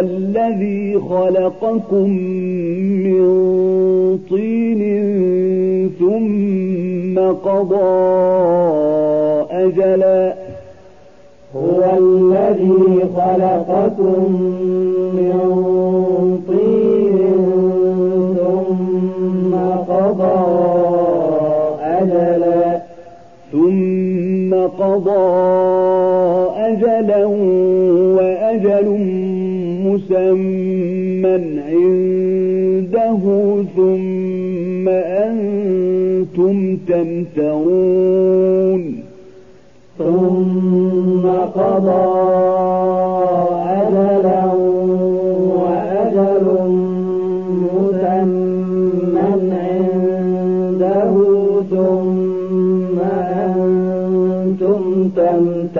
الذي خلقكم من طين ثم قضى أجلا. هو الذي خلقكم من طين ثم قضى أجلا. ثم قضى أجلا وأجل مسمى عنده ثم أنتم تمترون. ثم قضى أجلا وأجل مسمى عنده ثم أنتم تمترون.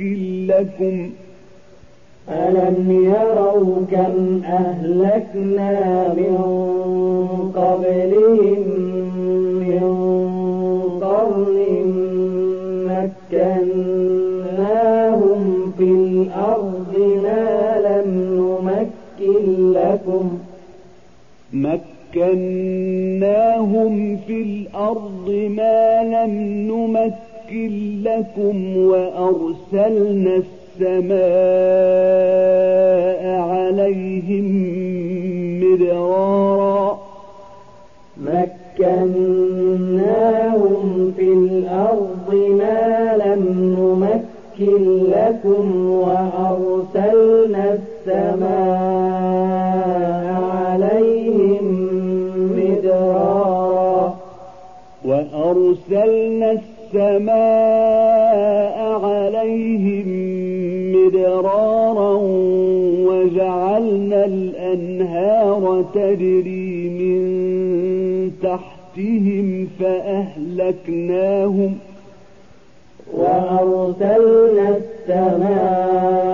لكم. ألم يروا كم أهلكنا من قبلهم من قرن مكناهم في الأرض ما لم نمكن لكم. مكناهم في الأرض ما لم نمكن لكم وأرسلنا السماء عليهم مدرارا مكناهم في الأرض ما لم نمكن لكم وأرسلنا السماء عليهم مدرارا وأرسلنا السماء عليهم مدرارا وجعلنا الأنهار تجري من تحتهم فأهلكناهم وأرسلنا السماء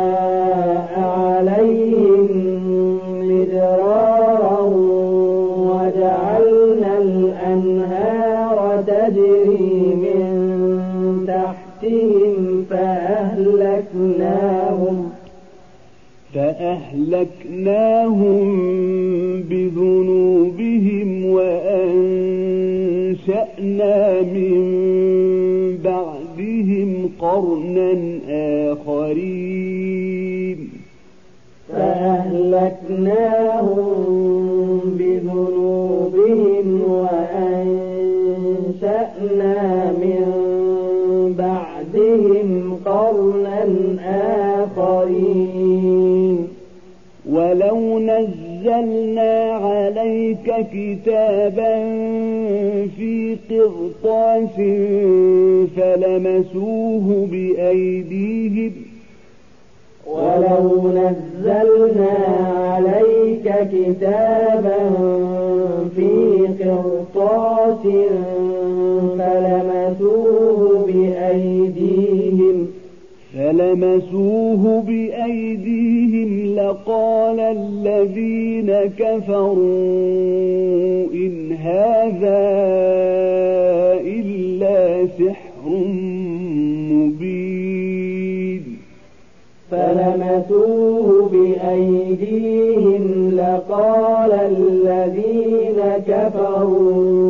فأهلكناهم بذنوبهم وأنشأنا من بعدهم قرنا آخرين. فأهلكناهم بذنوبهم وأنشأنا نزلنا عليك كتابا في قرطاس فلمسوه بأيديهم ولو نزلنا عليك كتابا في قرطاس فلمسوه فلمسوه بأيديهم لقال الذين كفروا إن هذا إلا سحر مبين. فلمسوه بأيديهم لقال الذين كفروا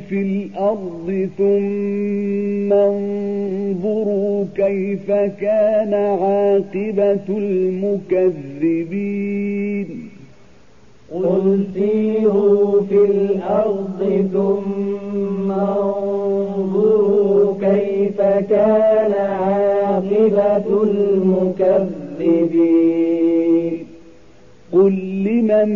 في الأرض ثم انظروا كيف كان عاقبة المكذبين. قل سيروا في الأرض ثم انظروا كيف كان عاقبة المكذبين. قل لمن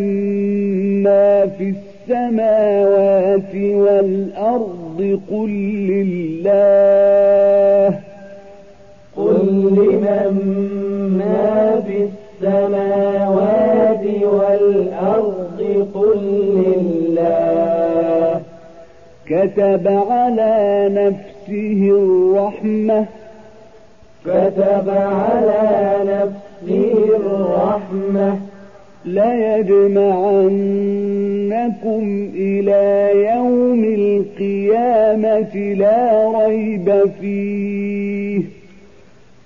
ما في السماوات والأرض قل لله قل لمن ما في السماوات والأرض قل لله كتب على نفسه الرحمة كتب على نفسه الرحمة ليجمعنكم إلى يوم القيامة لا ريب فيه.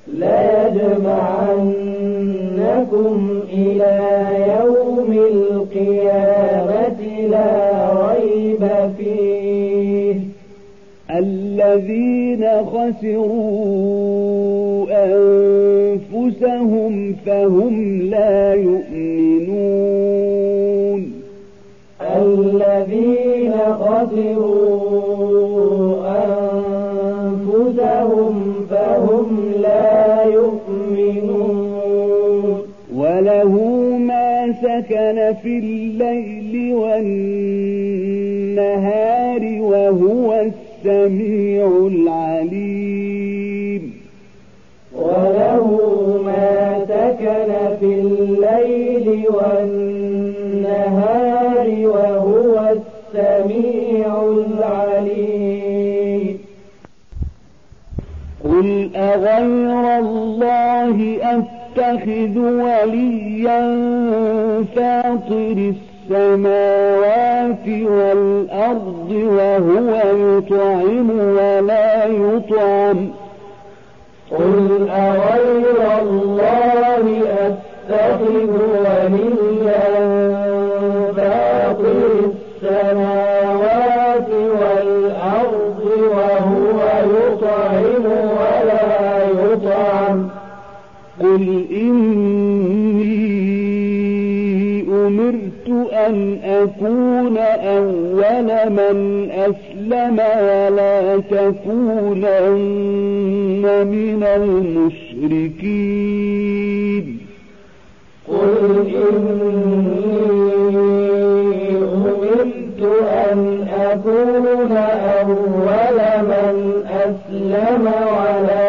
ليجمعنكم إلى يوم القيامة لا ريب فيه. الذين خسروا أنفسهم فهم لا يؤمنون. سكن في الليل والنهار وهو السميع العليم. وله ما سكن في الليل والنهار وهو السميع العليم. قل أغير الله أتخذ وليا فاطر السماوات والأرض وهو يطعم ولا يطعم. قل أغير الله أتخذ وليا فاطر السماوات والأرض وهو يطعم ولا يطعم قل إني أمرت أن أكون أول من أسلم ولا تكونن من المشركين. قل إني أمرت أن أكون أول من أسلم ولا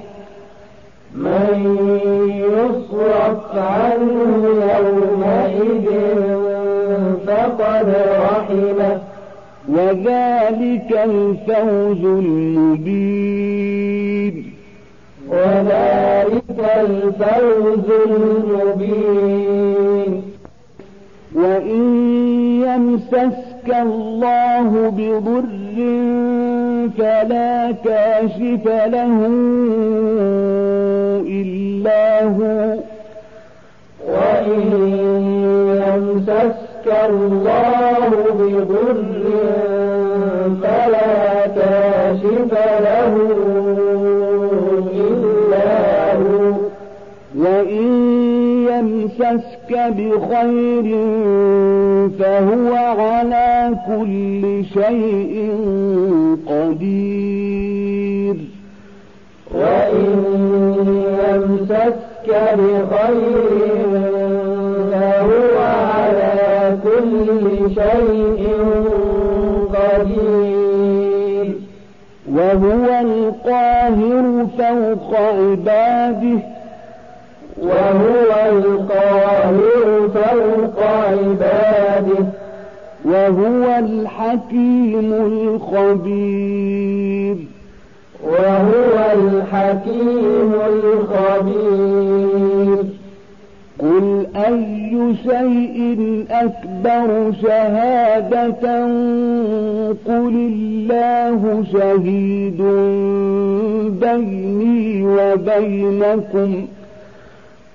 من يصرف عنه يومئذ فقد رحمه. وذلك الفوز المبين. وذلك الفوز المبين. وإن يمسسك الله بضر فلا كاشف له إلا هو. وإن يمسسك الله بضر فلا كاشف له إلا هو. وإن يمسسك بخير فهو على كل شيء قدير. وإن يمسسك بخير فهو على كل شيء قدير. وهو القاهر فوق عباده. وهو القاهر فوق عباده وهو الحكيم الخبير. وهو الحكيم الخبير. قل أي شيء أكبر شهادة؟ قل الله شهيد بيني وبينكم.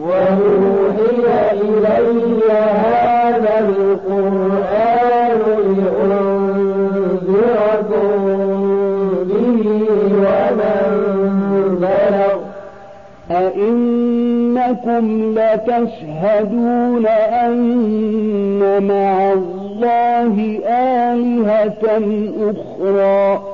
وأوحي إلي هذا القرآن لأنذركم به ومن بلغ أئنكم لتشهدون أن مع الله آلهة أخرى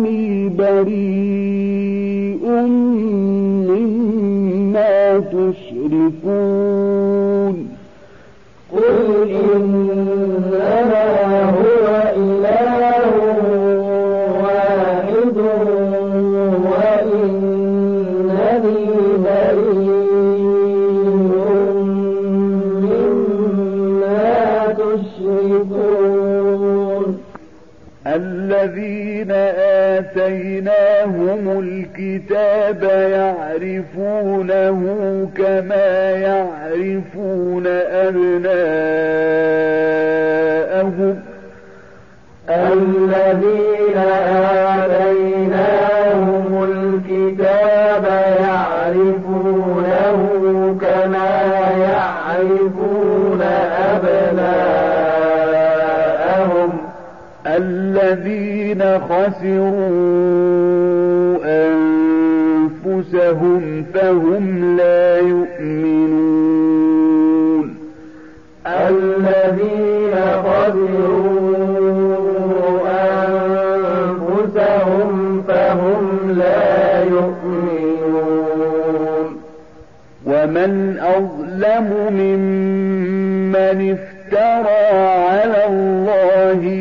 وإنني بريء مما تشركون. قل إنما هو إله واحد وإنني بريء مما تشركون الذين آتيناهم الكتاب يعرفونه كما يعرفون أبناءهم. الذين آتيناهم الذين خسروا أنفسهم فهم لا يؤمنون. الذين خسروا أنفسهم فهم لا يؤمنون. ومن أظلم ممن افترى على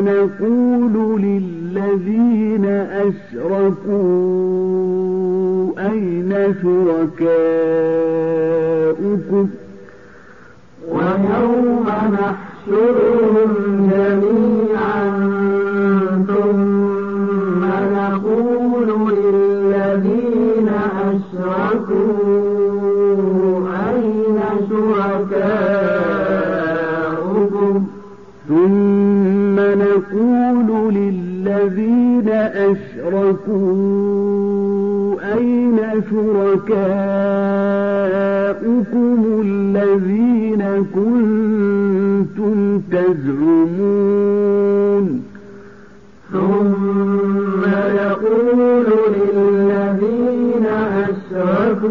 ثم نقول للذين أشركوا أين شركاؤكم؟ للذين أشركوا أين شركاؤكم الذين كنتم تزعمون؟ ثم يقول للذين أشركوا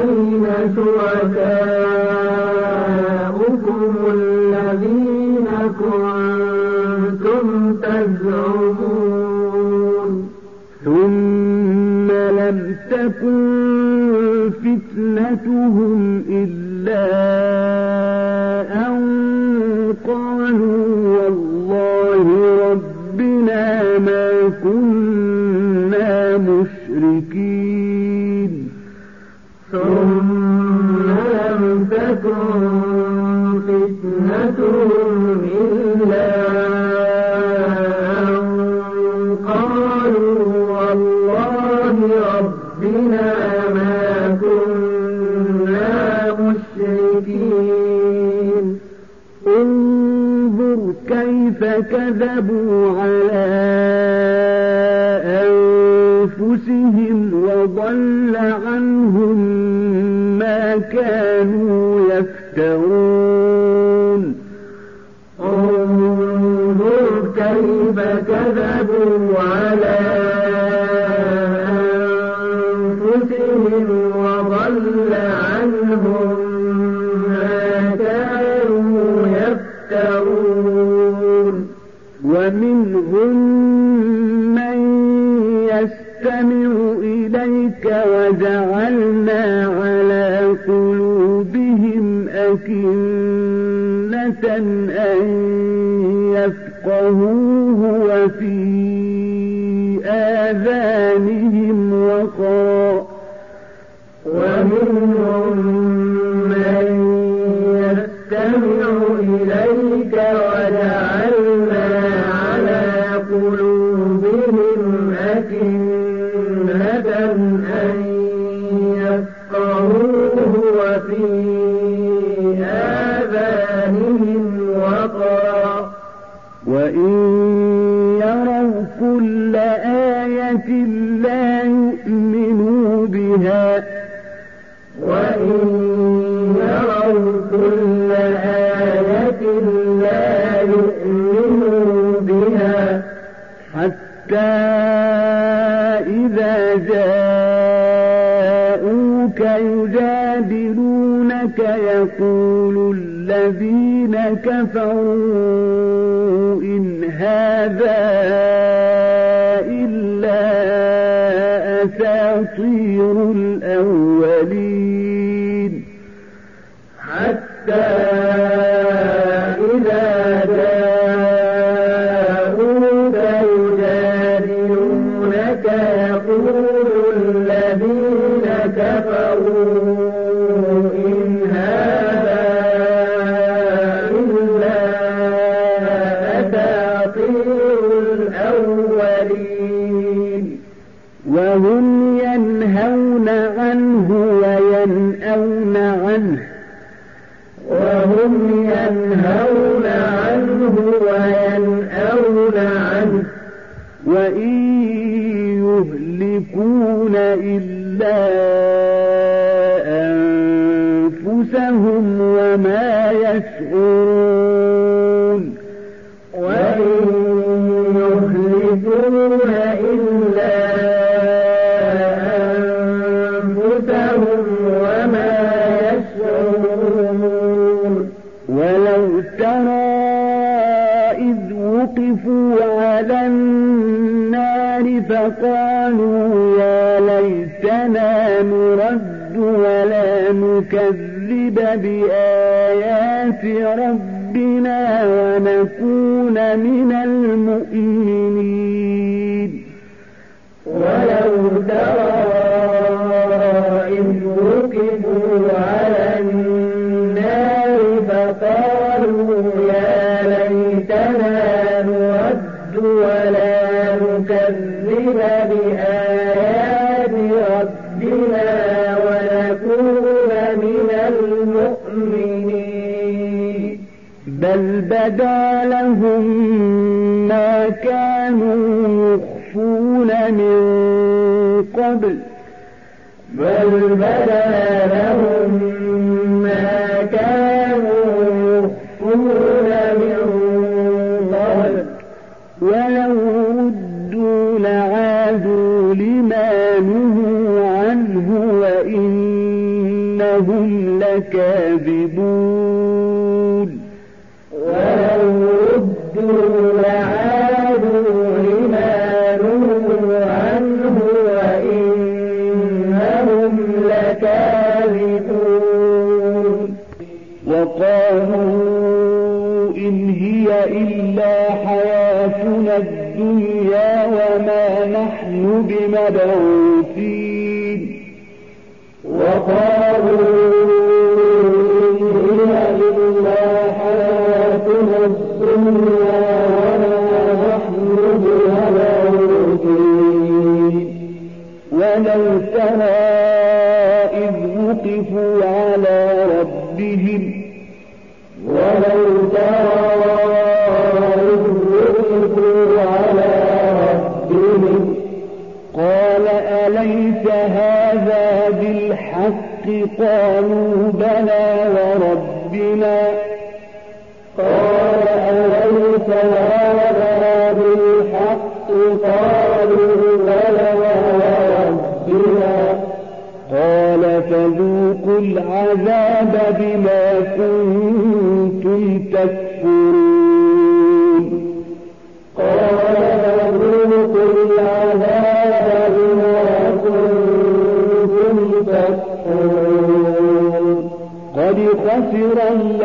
أين شركاؤكم لم تكن فتنتهم إلا أن قالوا والله ربنا ما كنا مشركين. كذبوا على أنفسهم وضل عنهم ما كانوا يفترون. أكنة أن يفقهوه يجادلونك يقول الذين كفروا إن هذا إلا أنفسهم وما يشعرون. وإن يهلكون إلا أنفسهم وما يشعرون. ولو ترى إذ وقفوا على النار فقالوا نرد ولا نكذب بآيات ربنا ونكون من المؤمنين. ولو ترى وقفوا على النار فقالوا يا ليتنا نرد ولا نكذب بآيات المؤمنين. بل بدا لهم ما كانوا يخفون من قبل. بل بدا لهم لكاذبون ولو ردوا لعادوا لما نهوا عنه وإنهم لكاذبون. وقالوا إن هي إلا حياتنا الدنيا وما نحن بمبعوثين. وقالوا قالوا خسر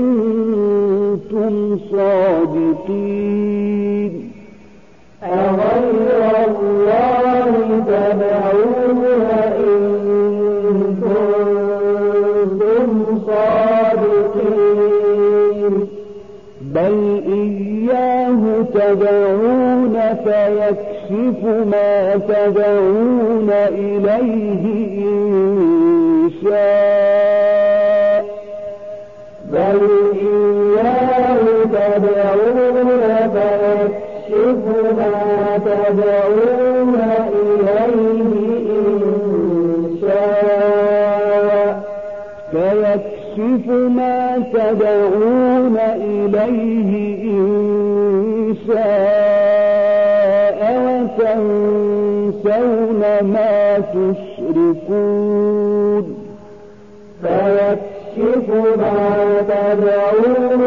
صادقين. أغير الله تدعون إن كنتم صادقين. بل إياه تدعون فيكشف ما تدعون إليه فيكشف ما تدعون إليه إن شاء وتنسون ما تشركون. فيكشف ما تدعون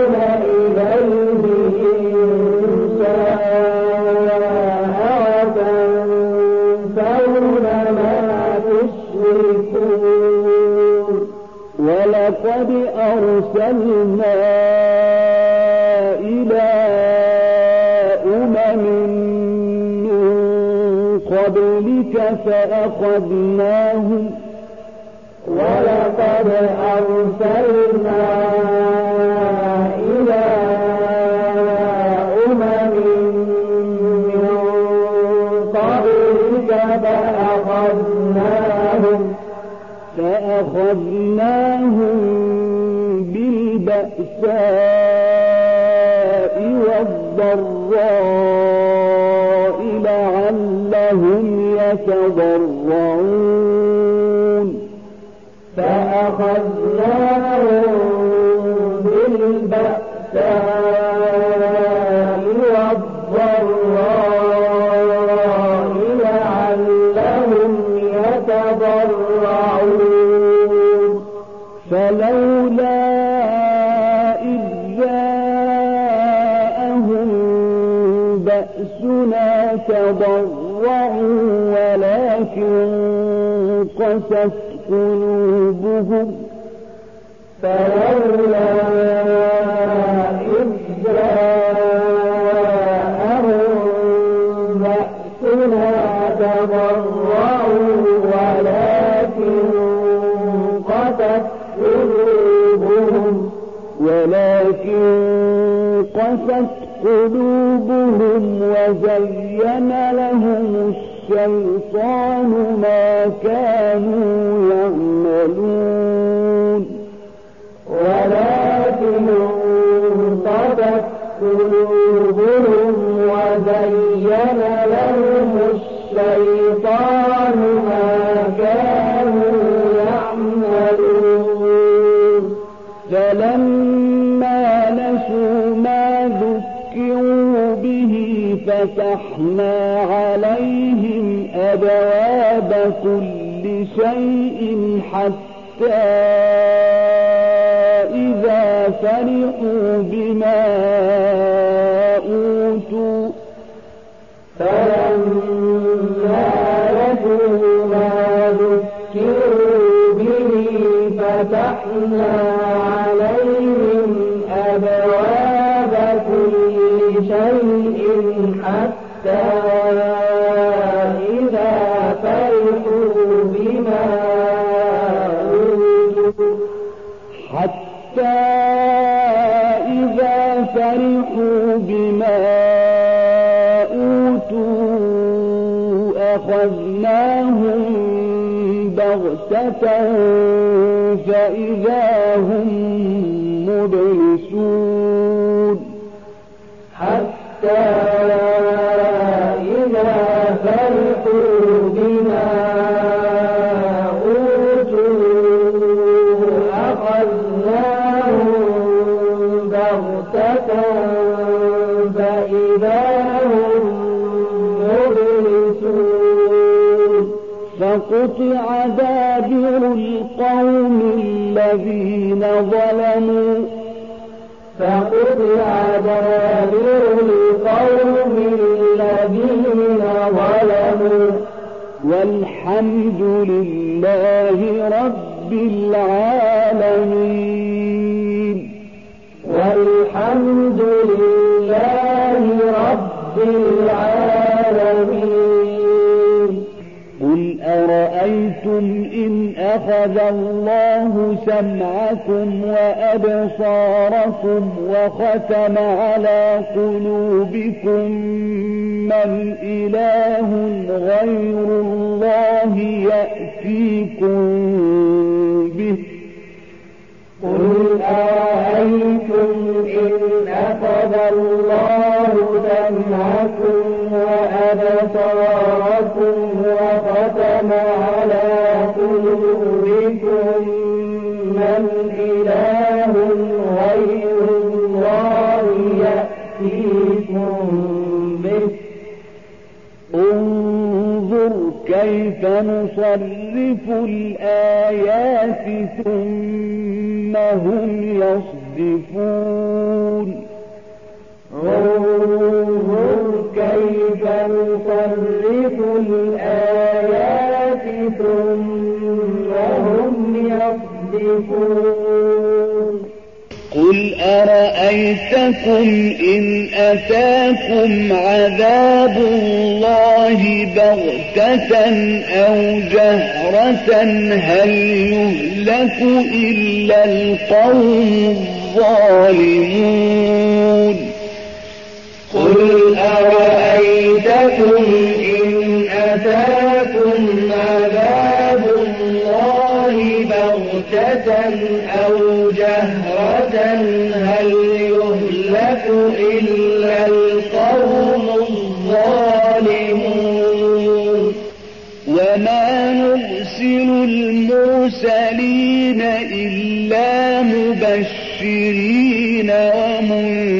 أرسلنا إلى أمم من قبلك فأخذناهم ولقد أرسلنا إلى أمم من قبلك فأخذناهم فأخذناهم والضراء لعلهم يتضرعون. فأخذناهم بالبأساء. قست قلوبهم فلولا بأسنا تضرعوا ولكن قست قلوبهم وزين لهم الشيطان ما كانوا يعملون. ولكن قست قلوبهم وزين لهم الشيطان ما كانوا يعملون. فلما نسوا ما ذكروا به فتحنا أبواب كل شيء حتى فإذا هم مبلسون حتى إذا فرحوا بما أوتوا أخذناهم بغتة فإذا هم مبلسون فقطع القوم الذين ظلموا فقطع دابر القوم الذين ظلموا والحمد لله رب العالمين. أرأيتم إن أخذ الله سمعكم وأبصاركم وختم على قلوبكم من إله غير الله يأتيكم كيف نصرف الآيات ثم هم يصدفون. انظر كيف نصرف الآيات ثم هم يصدفون. أرأيتكم إن أتاكم عذاب الله بغتة أو جهرة هل يهلك إلا القوم الظالمون قل أرأيتكم إن أتاكم عذاب أو جهرة هل يهلك إلا القوم الظالمون؟ وما نرسل المرسلين إلا مبشرين ومنذرين.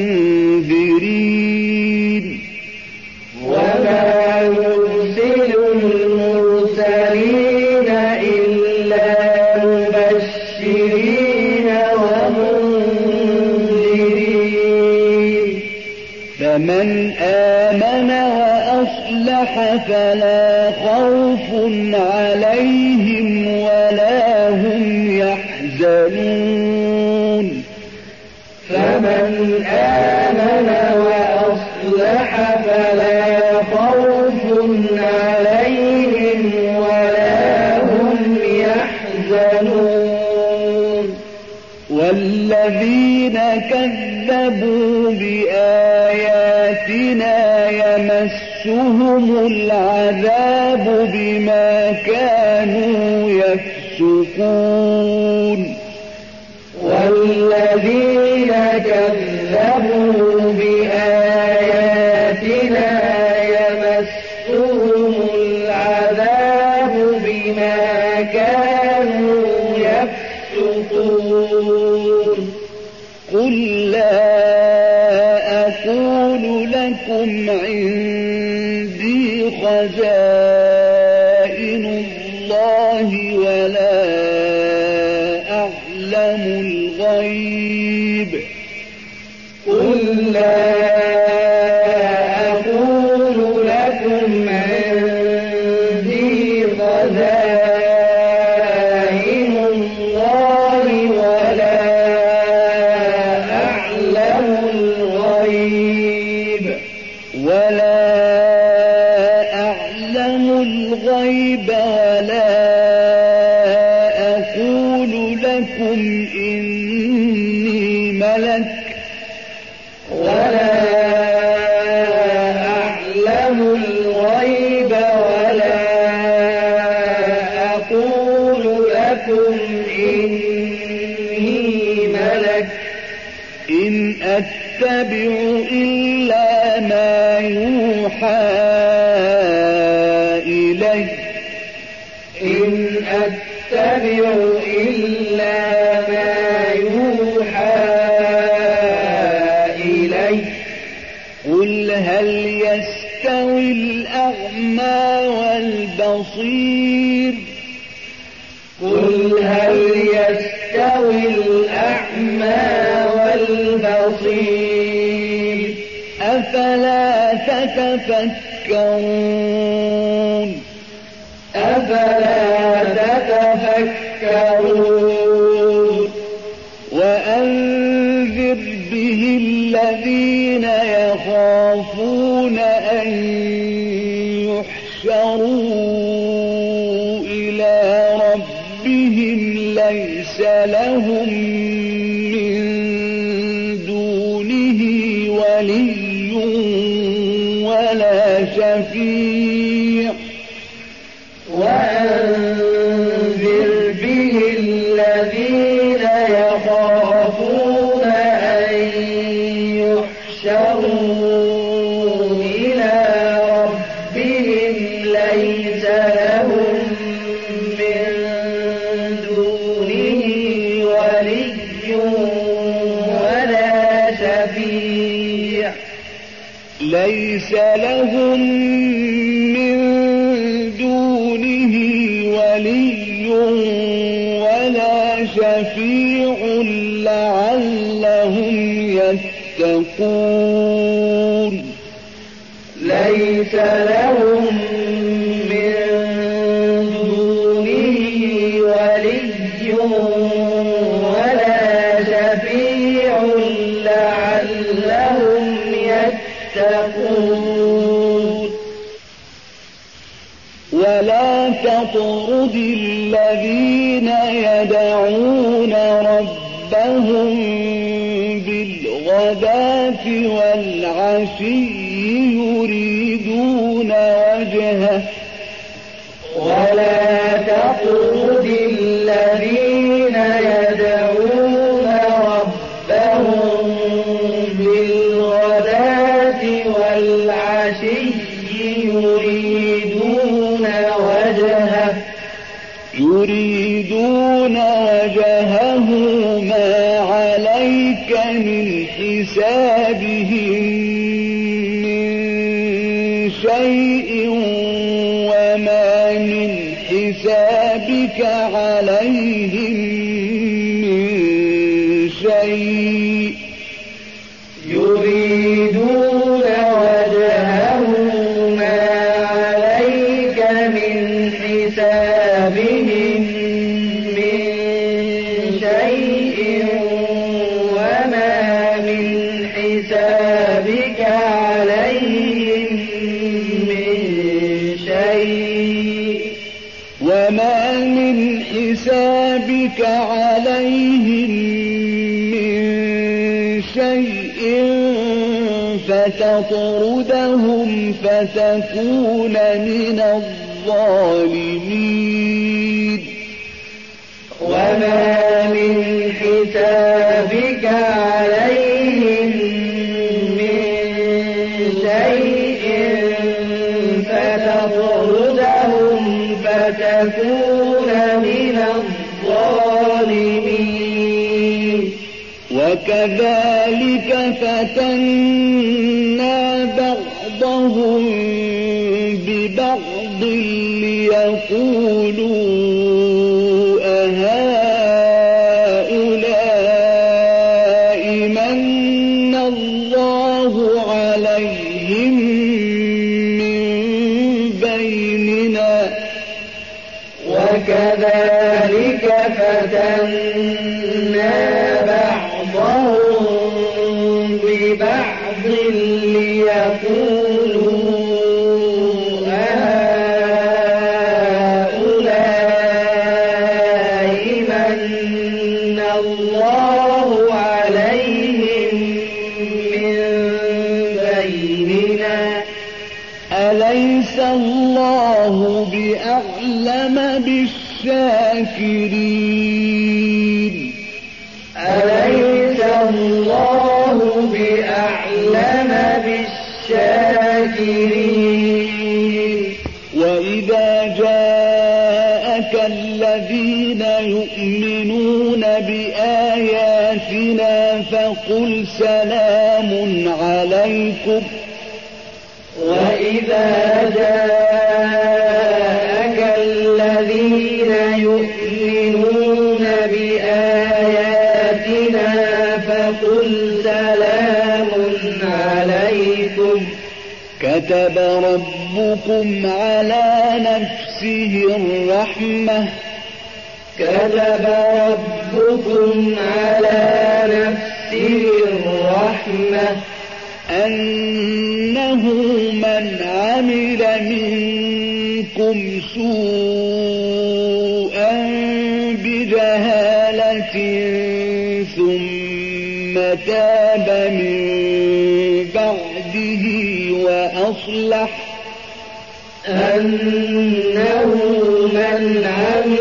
فلا خوف عليهم ولا هم يحزنون. فمن آمن وأصلح فلا خوف عليهم ولا هم يحزنون. والذين كذبوا يمسهم العذاب بما كانوا يفسقون. والذين كذبوا بآياتنا يمسهم العذاب بما كانوا يفسقون. قل لا أقول لكم أتبع تتفكرون؟ أفلا تتفكرون؟ ولا شفيع لعلهم يتقون. ولا تطرد الذين إنه من الظالمين. وما من حسابك عليهم من شيء فتطردهم فتكون من الظالمين. وكذلك فتكون كتب ربكم على نفسه الرحمة. كتب ربكم على نفسه الرحمة. أن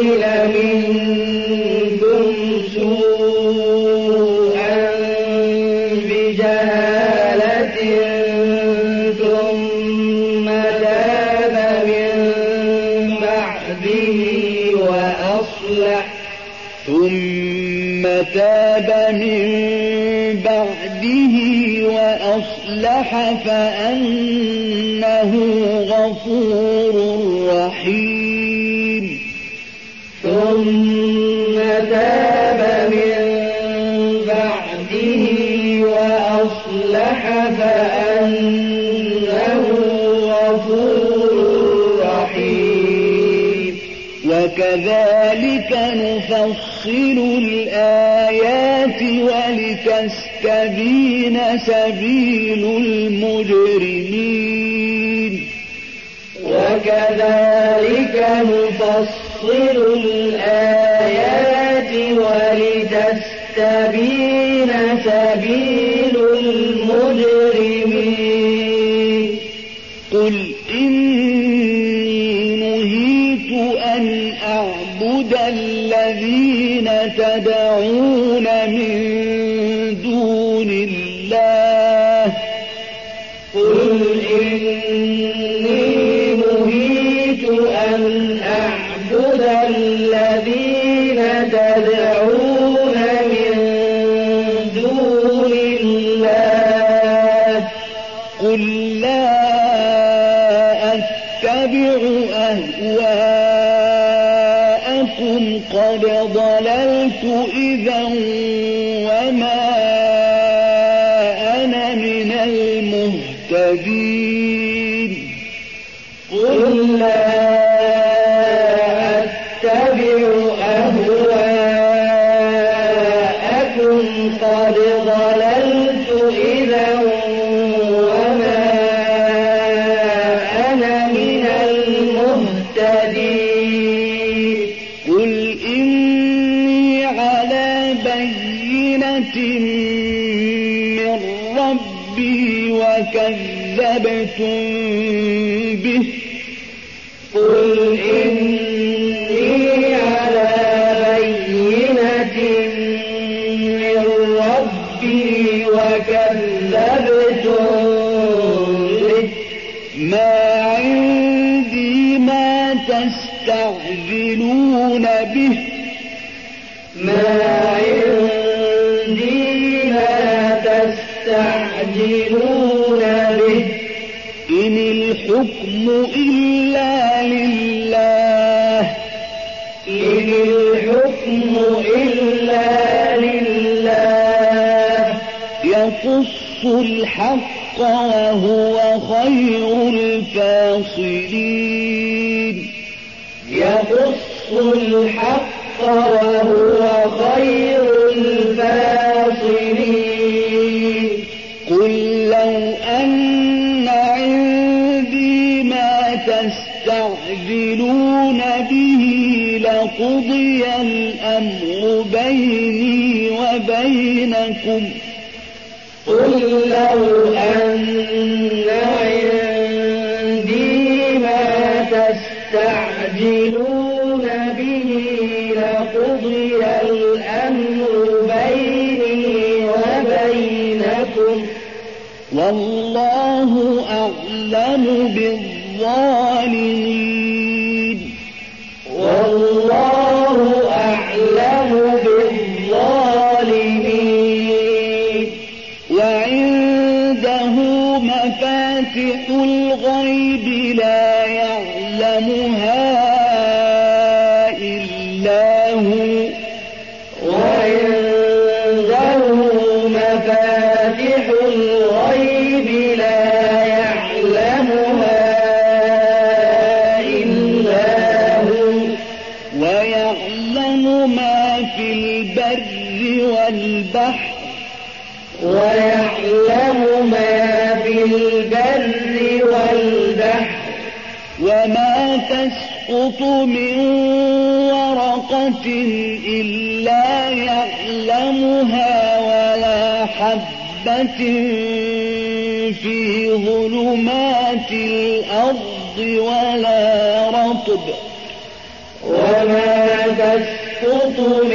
عمل منكم سوءا بجهالة ثم تاب من بعده وأصلح. ثم تاب من بعده وأصلح فأ أشد إلا في ظلمات الأرض ولا رطب ولا تسقط من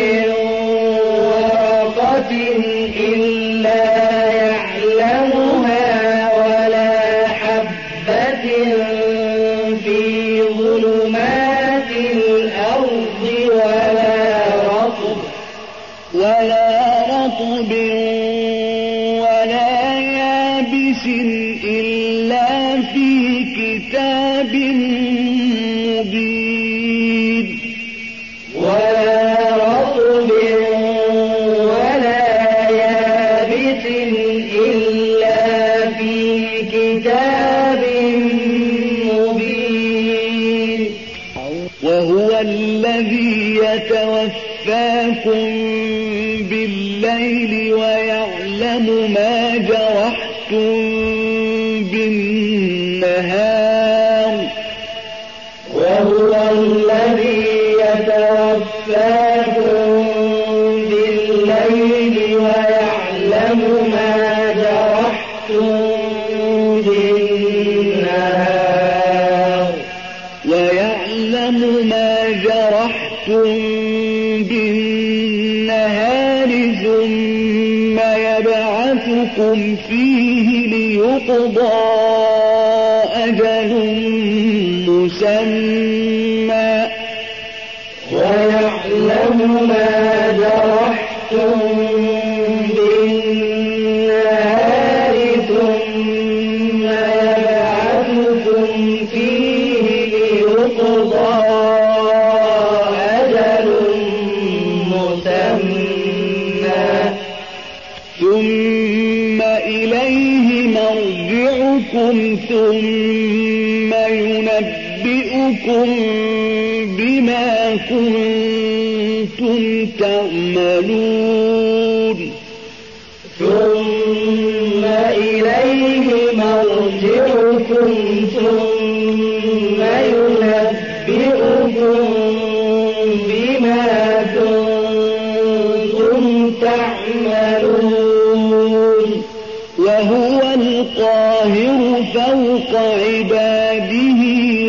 فوق عباده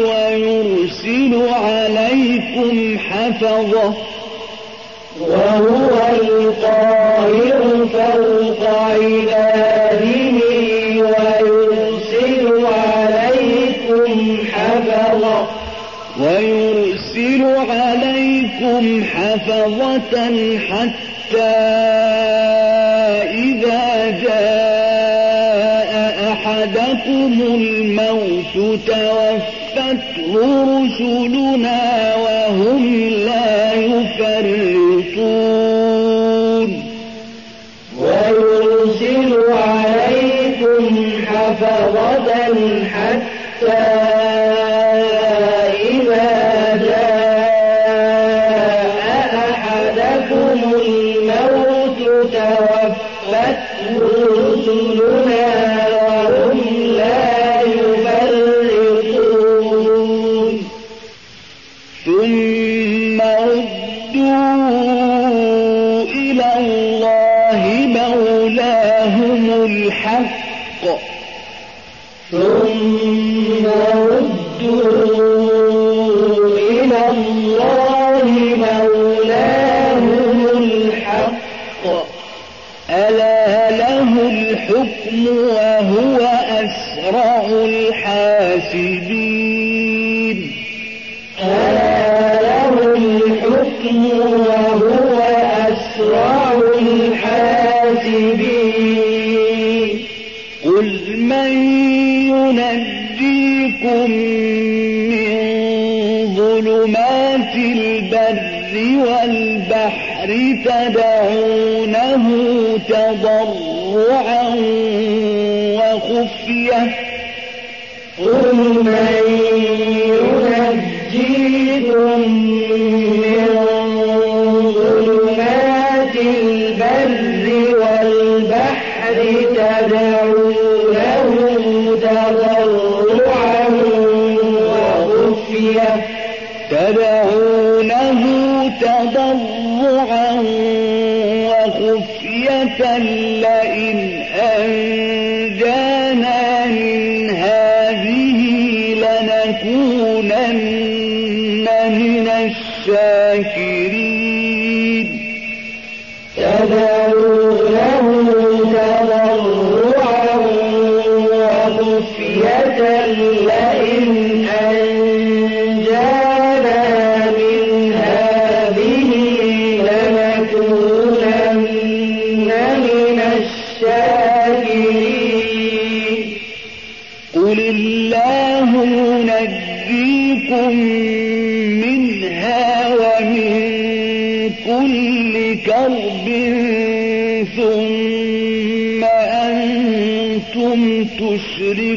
ويرسل عليكم حفظه. وهو القاهر فوق عباده ويرسل عليكم حفظه. ويرسل عليكم حفظة حتى توفته رسلنا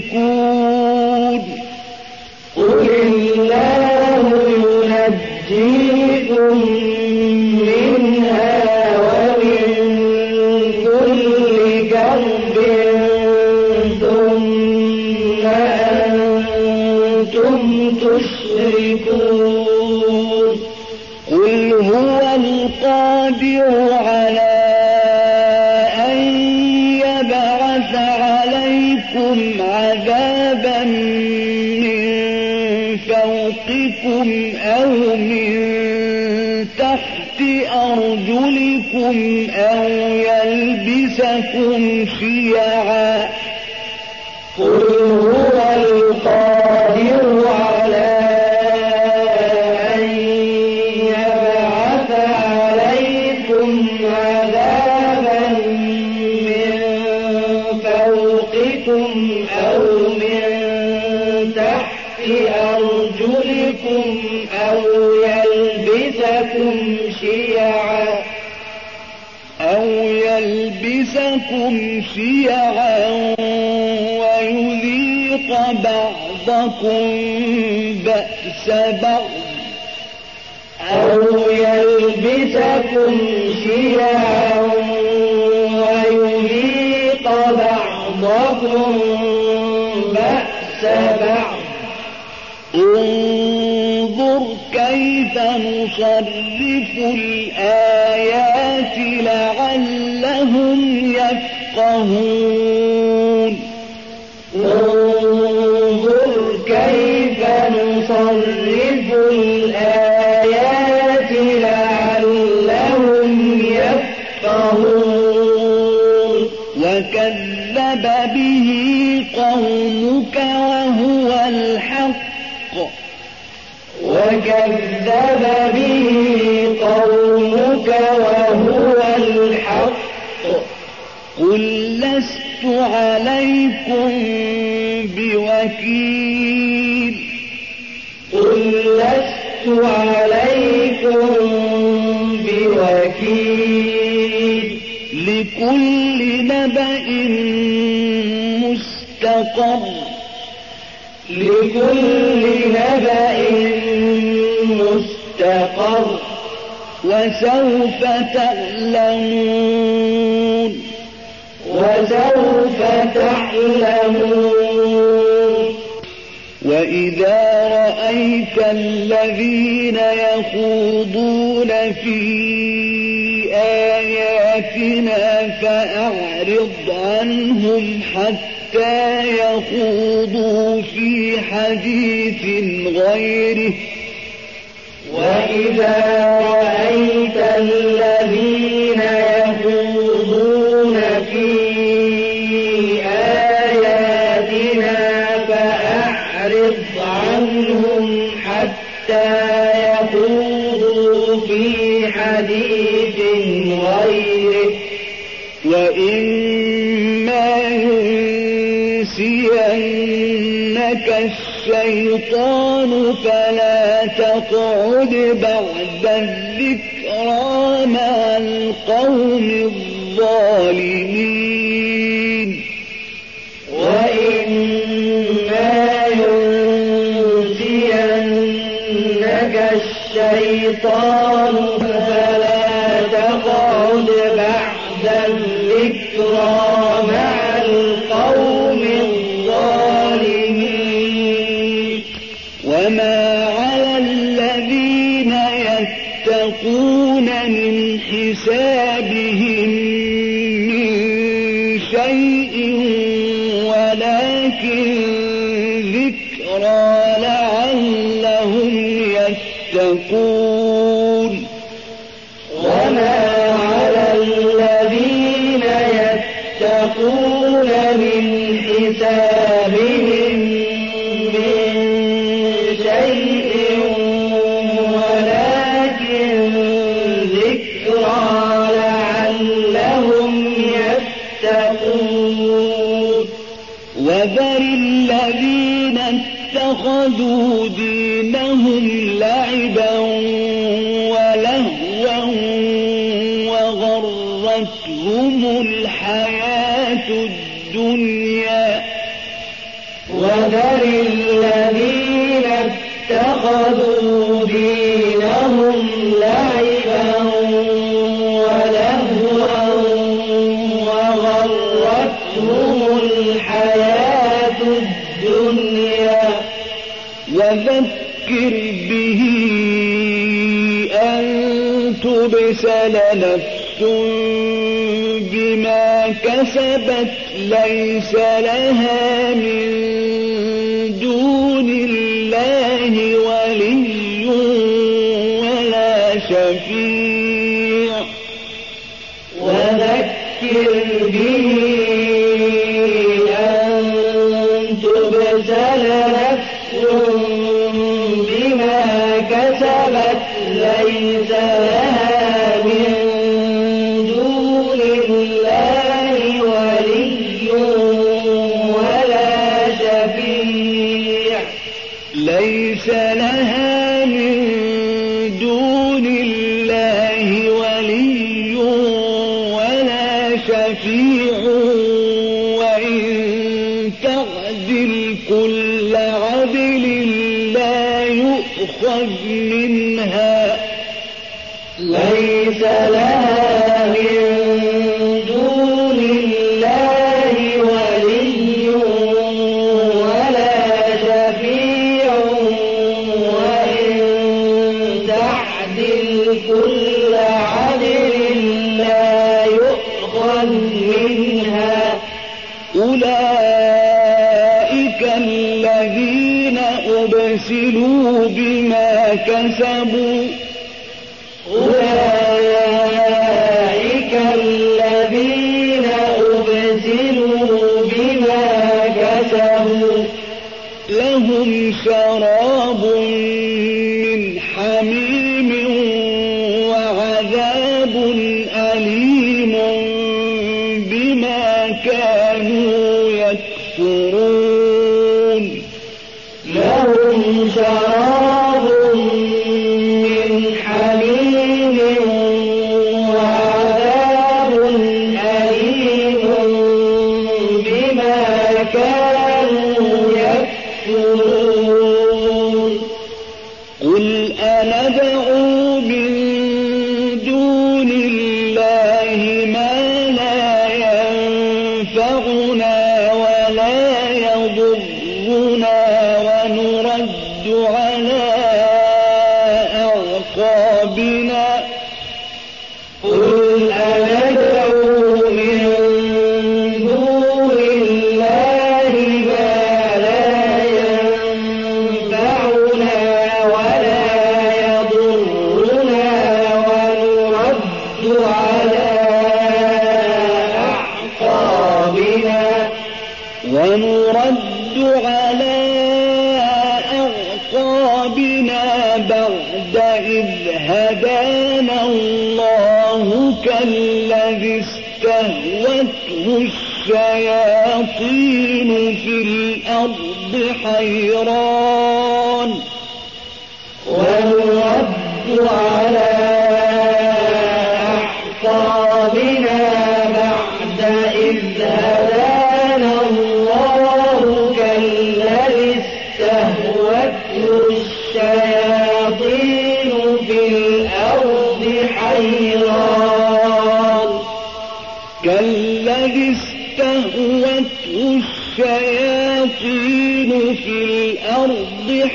تشركون يلبسكم شيعا ويذيق بعضكم بأس بعض أو يلبسكم شيعا ويذيق بعضكم بأس بعض انظر كيف نصرف الآيات لعلهم يفقهون مستقر وسوف تعلمون. وسوف تعلمون. وإذا رأيت الذين يخوضون في آياتنا فأعرض عنهم حتى يخوضوا في حديث غيره. رأيت الذين في آياتنا فأعرض عنهم حتى في حديث وإما ينسينك الشيطان فلا تقعد بعد الذكرى مع القوم الظالمين. وإما ينسينك الشيطان تبسل نفس بما كسبت ليس لها من استهوته الشياطين في الأرض حيران.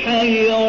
حيران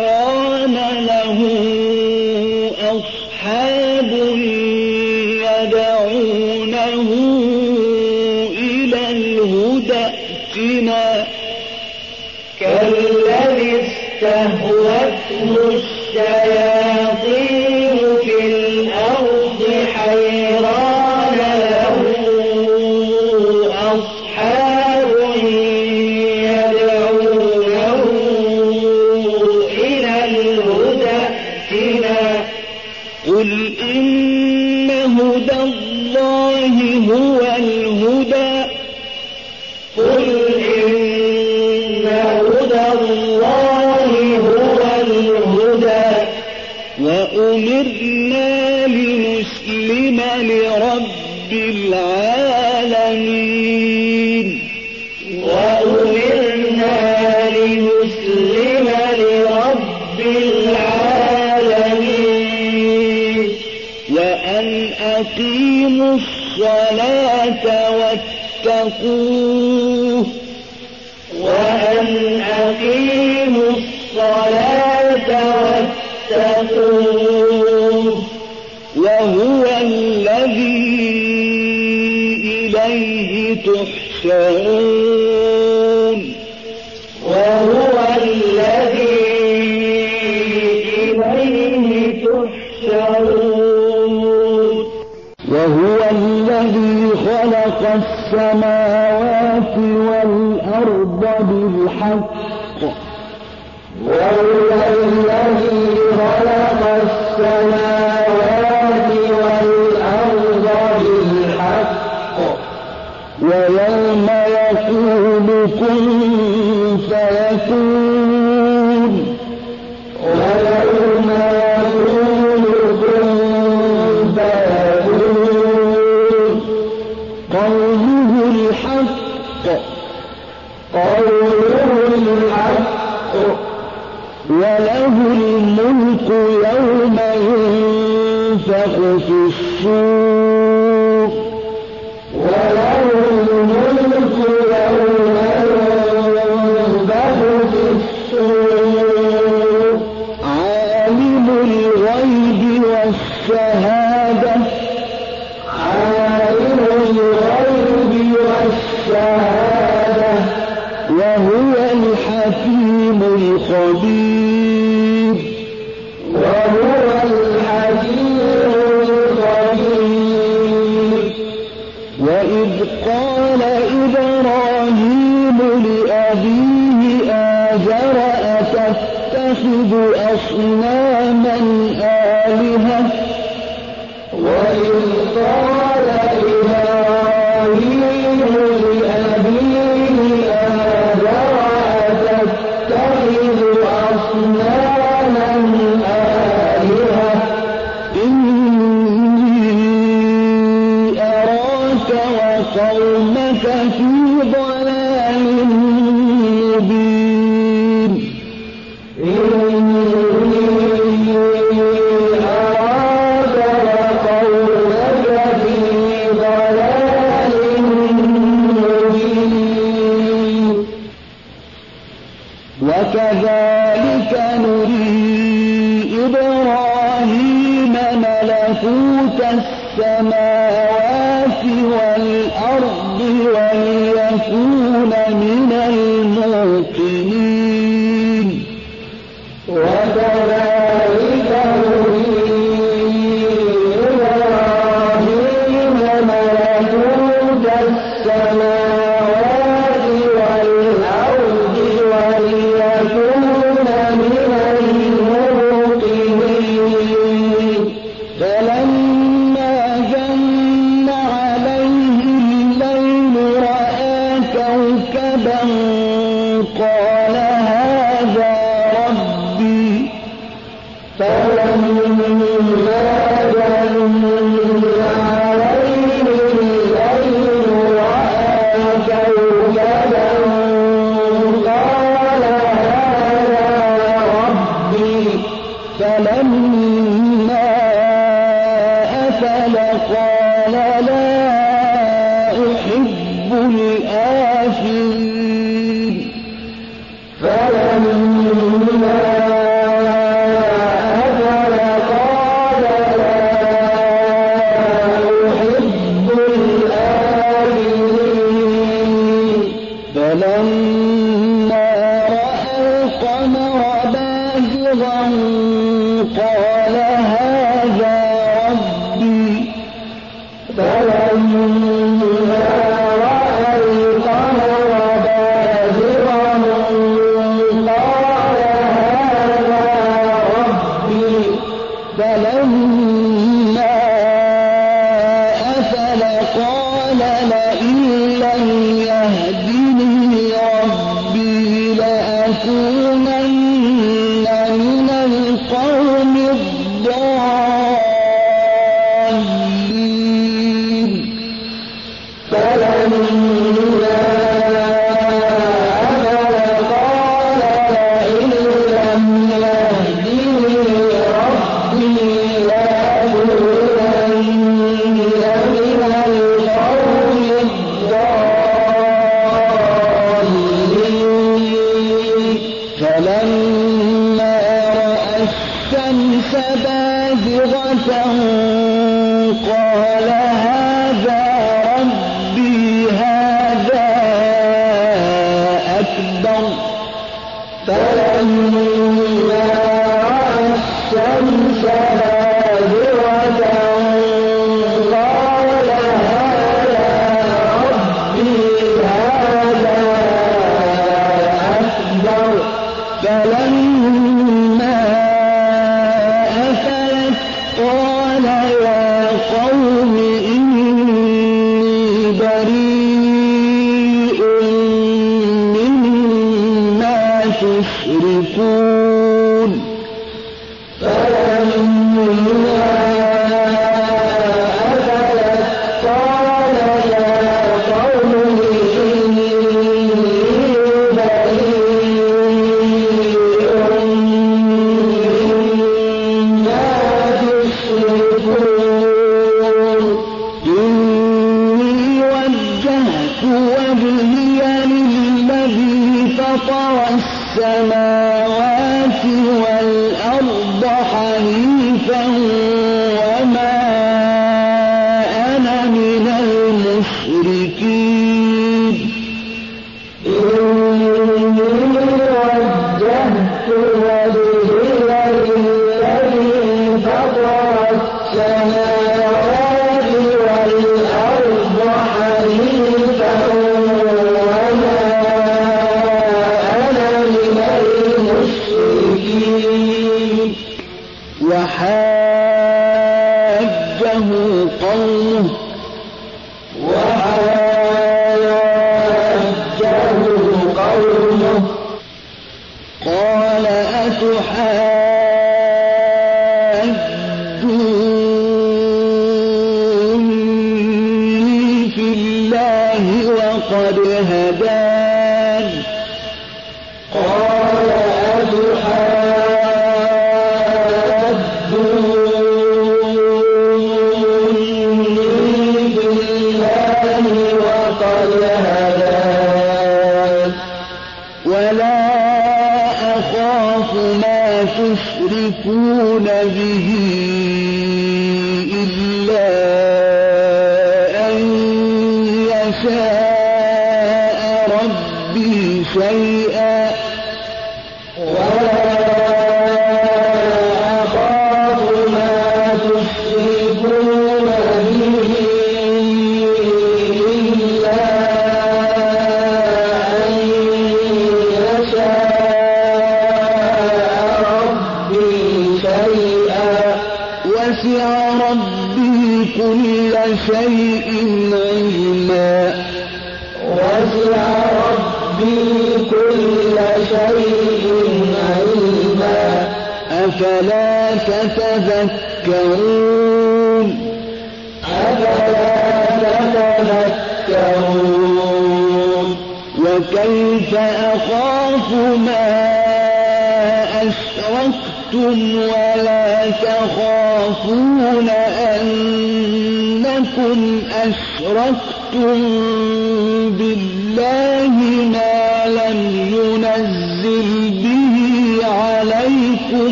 فلما رأوا القمر بازغا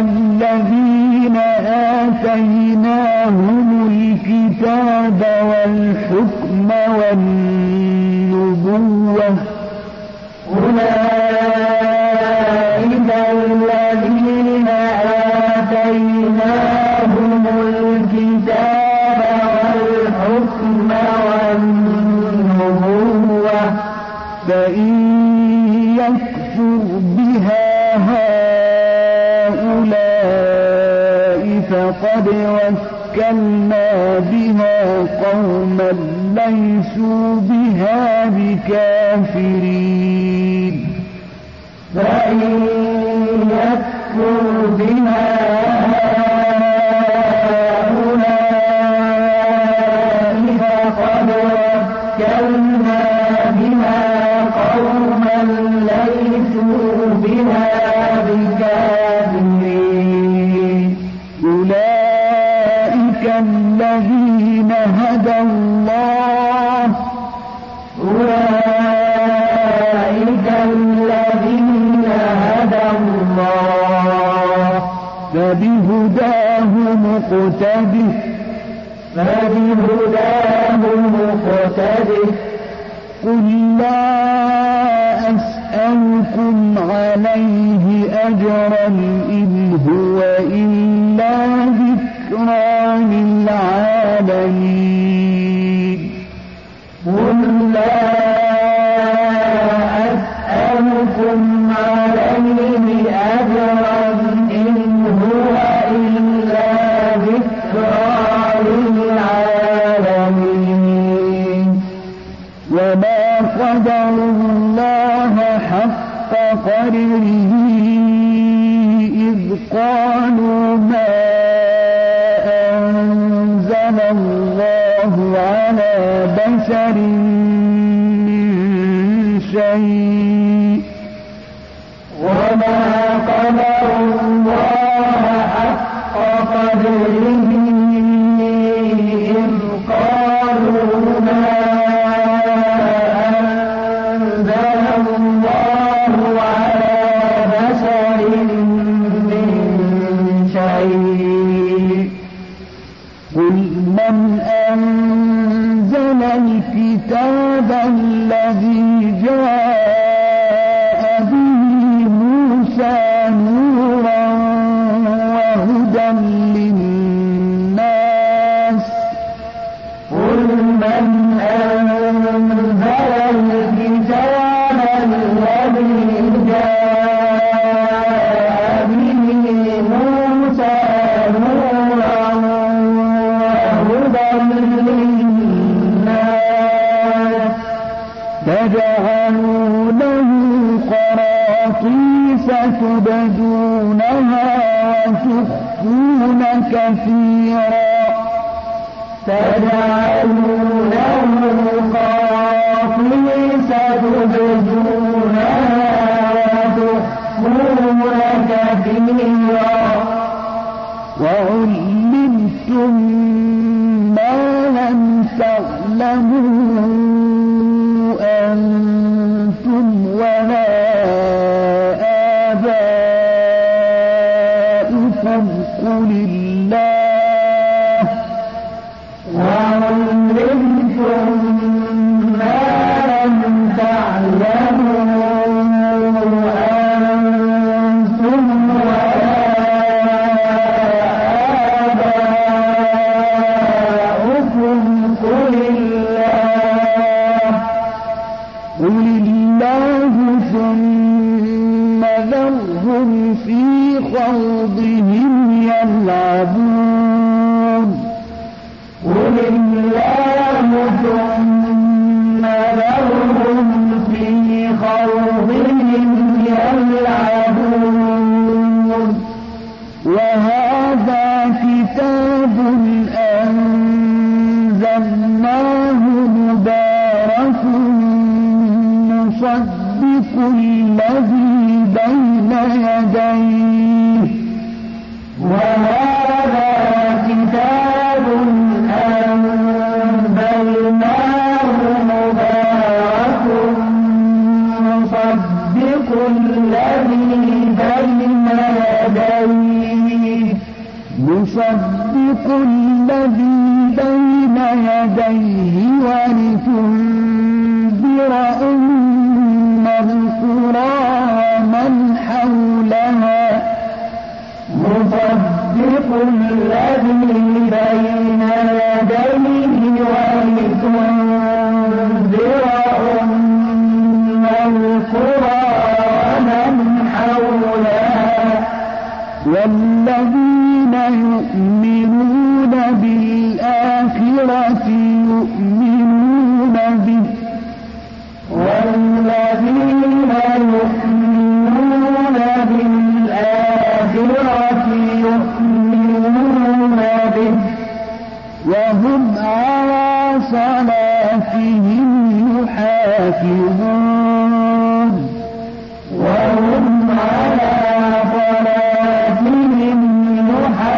الذين آتيناهم الكتاب والحكم والنبوة لقد وكلنا بها قوما ليسوا بها بكافرين. فإن يكفر بها فقد وكلنا بها قوما الذين هدى الله. أولئك الذين هدى الله. فبهداه مقتده فبهداه مقتده قل لا أسألكم عليه أجرا قدر الله حق قدره إذ قالوا ما أنزل الله على بشر من شيء. صلاتهم يحافظون. وهم على صلاتهم يحافظون.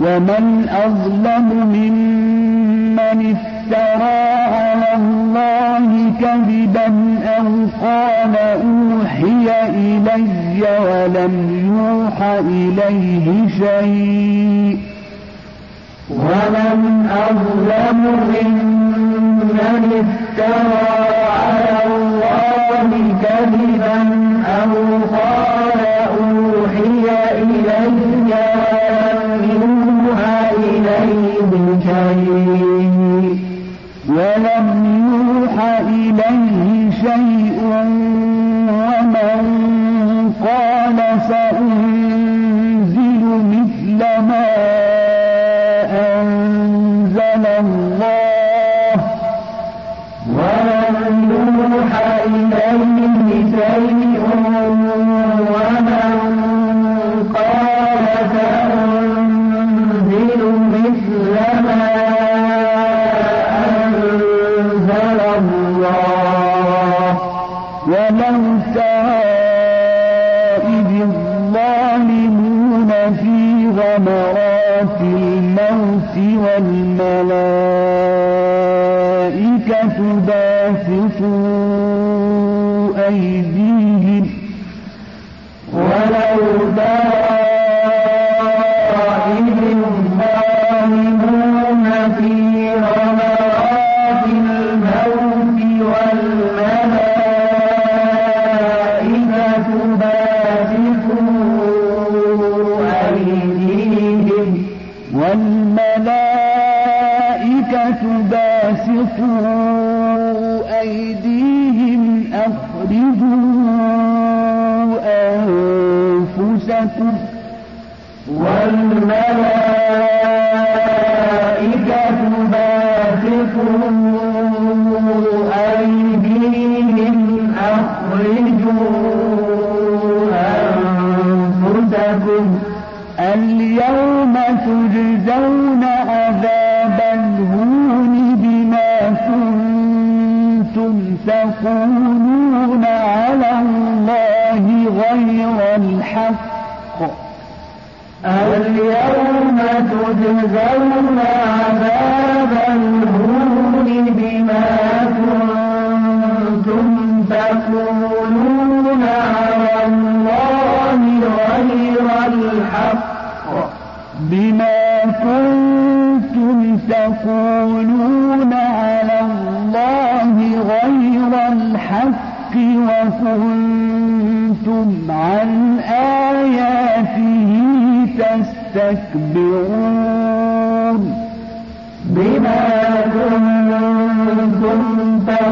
ومن أظلم ممن افترى على الله كذبا أو قال أوحي إلي ولم يوح إليه شيء. أظلم ممن افترى على الله كذبا أو قال أوحي إلي ولم يوحى إليه شيء تجزون عذاب الهون بما كنتم تقولون على الله غير الحق بما كنتم تقولون على الله غير الحق وكنتم عن آياته تستكبرون.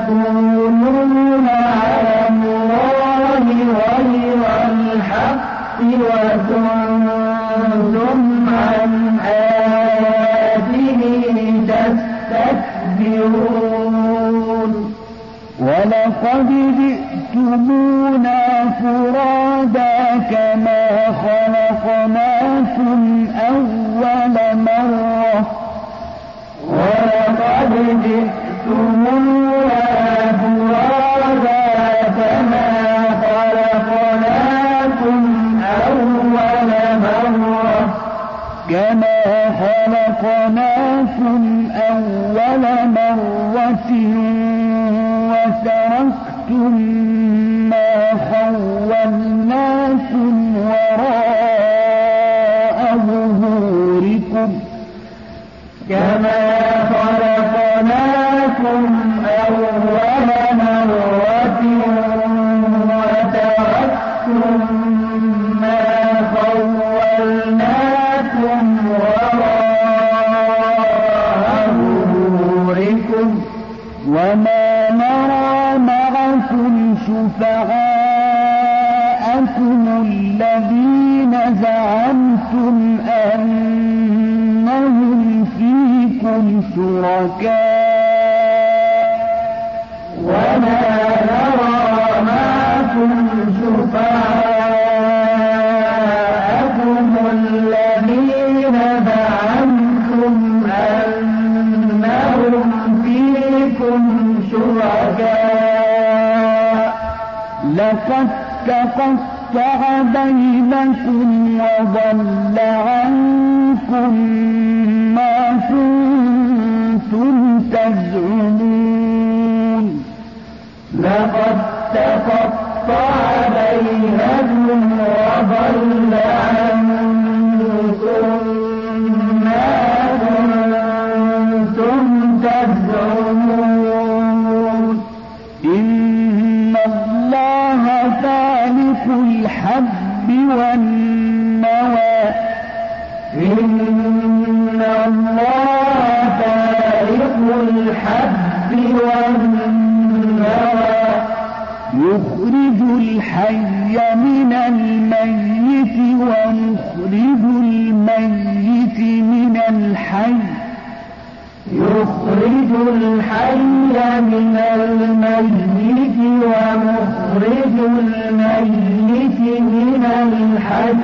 تقولون على الله غير الحق وكنتم عن آياته تستكبرون. ولقد جئتمونا فرادا كما خلقناكم من الميت ومخرج الميت من الحي. يخرج الحي من الميت ومخرج الميت من الحي.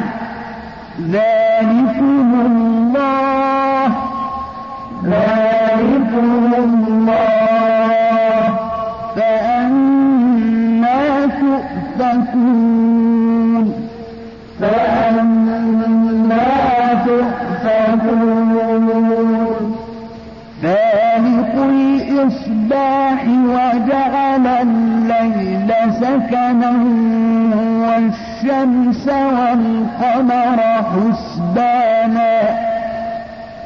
سكنا والشمس والقمر حسبانا.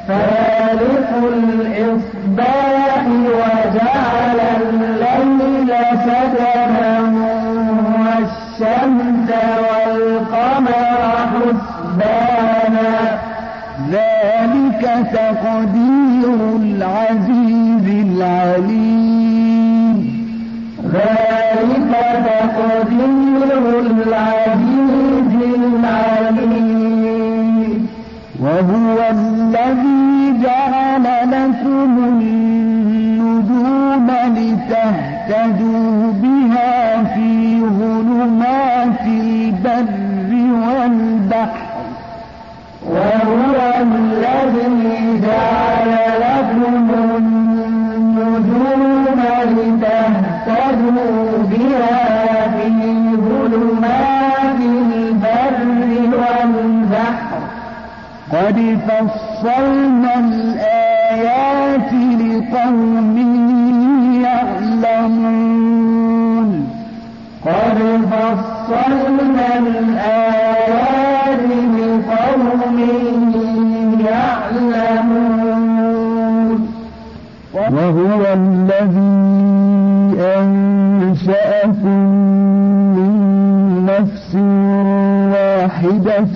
فالق الإصباح وجعل الليل سكنا والشمس والقمر حسبانا. ذلك تقدير تقدير العزيز العليم وهو الذي جعل لكم النجوم لتهتدوا بها في ظلمات البر والبحر. وهو الذي جعل لكم النجوم لتهتدوا بها فصلنا الآيات لقوم يعلمون. قد فصلنا الآيات لقوم يعلمون. وهو الذي أنشأكم من نفس واحدة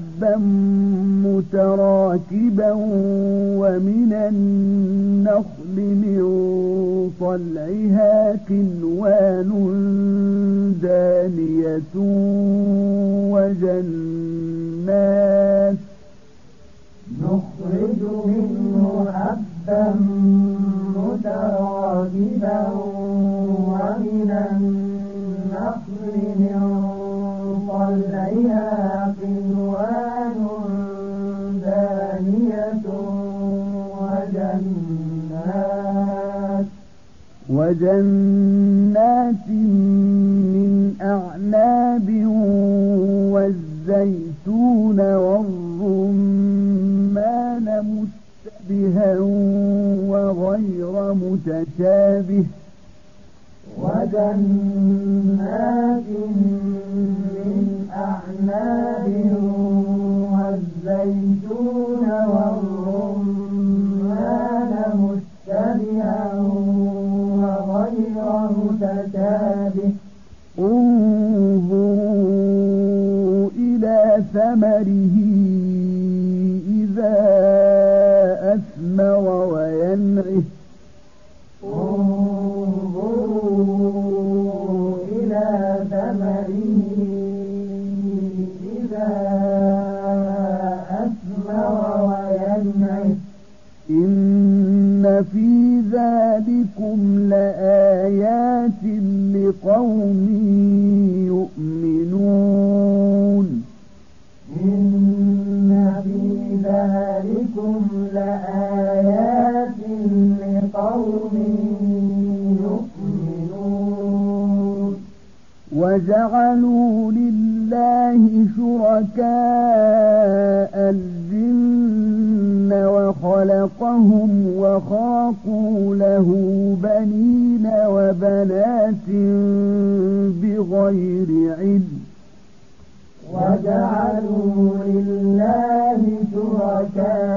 متراكبا ومن النخل من طلعها كنوان دانية وجنات. نخرج منه حبا متراكبا ومن النخل وجنات من أعناب والزيتون والرمان مشتبها وغير متشابه وجنات من أعناب والزيتون والرمان متشابه انظروا إلى ثمره إذا أثمر وينعه. انظروا إلى ثمره إذا أثمر وينعه. إن في ذلكم لآيات لقوم يؤمنون. إن في ذلكم لآيات لقوم يؤمنون. وجعلوا لله شركاء وخلقهم وخاقوا له بنين وبنات بغير علم. وجعلوا لله شركاء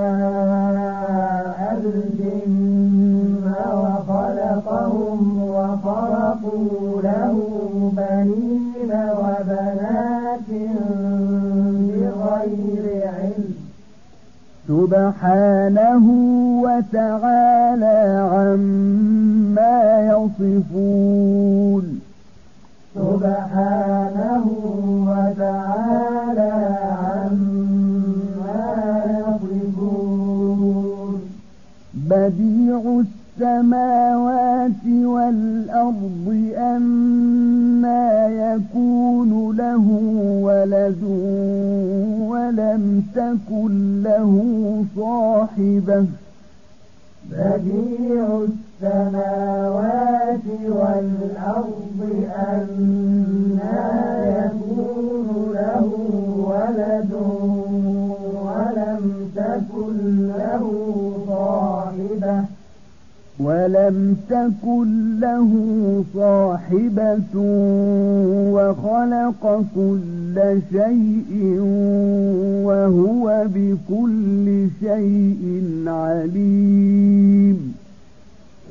الجن وخلقهم وخرقوا له بنين وبنات بغير سبحانه وتعالى عما يصفون. سبحانه وتعالى عما يصفون. بديع السماوات والأرض أما يكون له ولد ولم تكن له صاحبة بديع السماوات والأرض أنا يكون له ولد ولم تكن له صاحبة وخلق كل شيء وهو بكل شيء عليم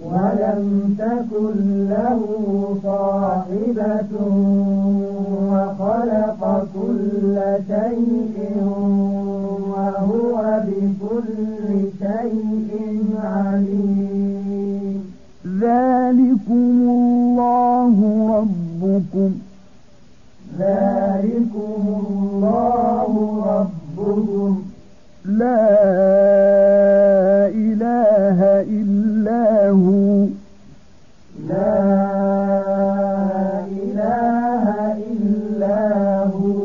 ولم تكن له صاحبة وخلق كل شيء وهو بكل شيء عليم ذلكم الله ربكم. ذلكم الله ربكم. لا إله إلا هو. لا إله إلا هو.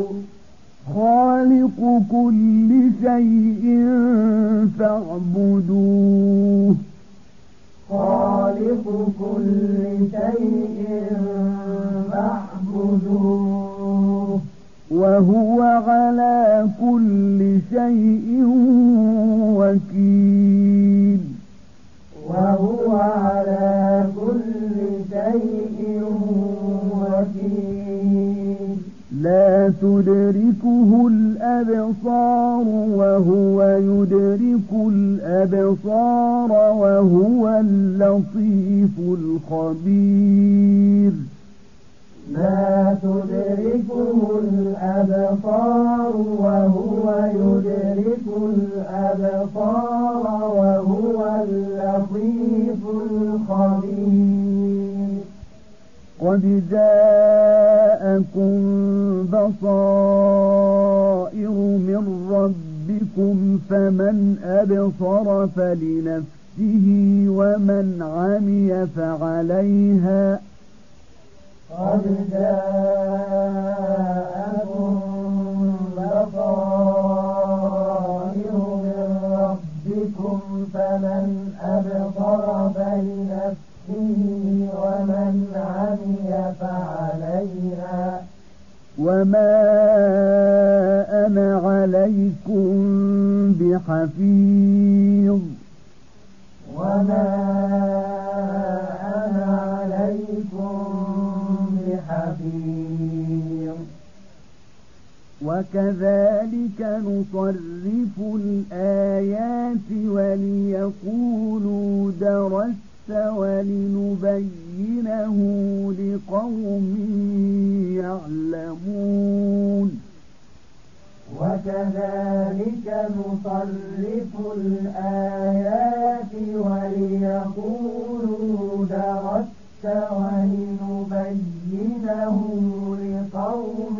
خالق كل شيء فاعبدوه. خالق كل شيء فاعبدوه وهو على كل شيء وكيل وهو على كل شيء لا تدركه الأبصار وهو يدرك الأبصار وهو اللطيف الخبير. لا تدركه الأبصار وهو يدرك الأبصار وهو اللطيف الخبير. قد جاءكم بصائر من ربكم فمن أبصر فلنفسه ومن عمي فعليها قد جاءكم بصائر من ربكم فمن أبصر فلنفسه ومن عمي فعليها. وما أنا عليكم بحفيظ. وما أنا عليكم بحفيظ. وكذلك نصرف الآيات وليقولوا درست ولنبينه لقوم يعلمون وكذلك نصرف الآيات وليقولوا درست ولنبينه لقوم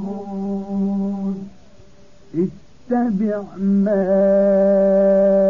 يعلمون اتبع ما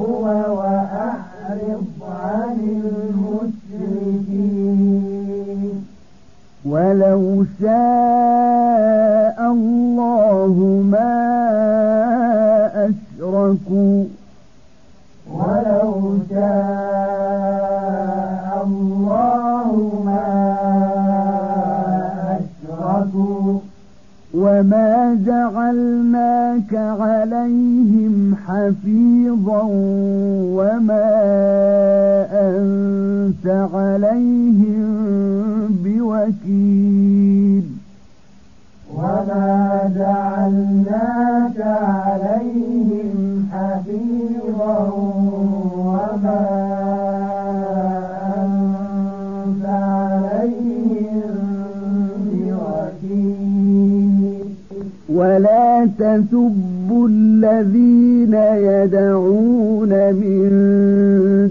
عن المشركين. ولو شاء الله ما أشركوا. ولو شاء الله ما أشركوا. وما جعلناك عليهم حفيظا. أنت عليهم بوكيل. وما جعلناك عليهم حفيظا وما أنت عليهم بوكيل. ولا تسبوا الذين يدعون من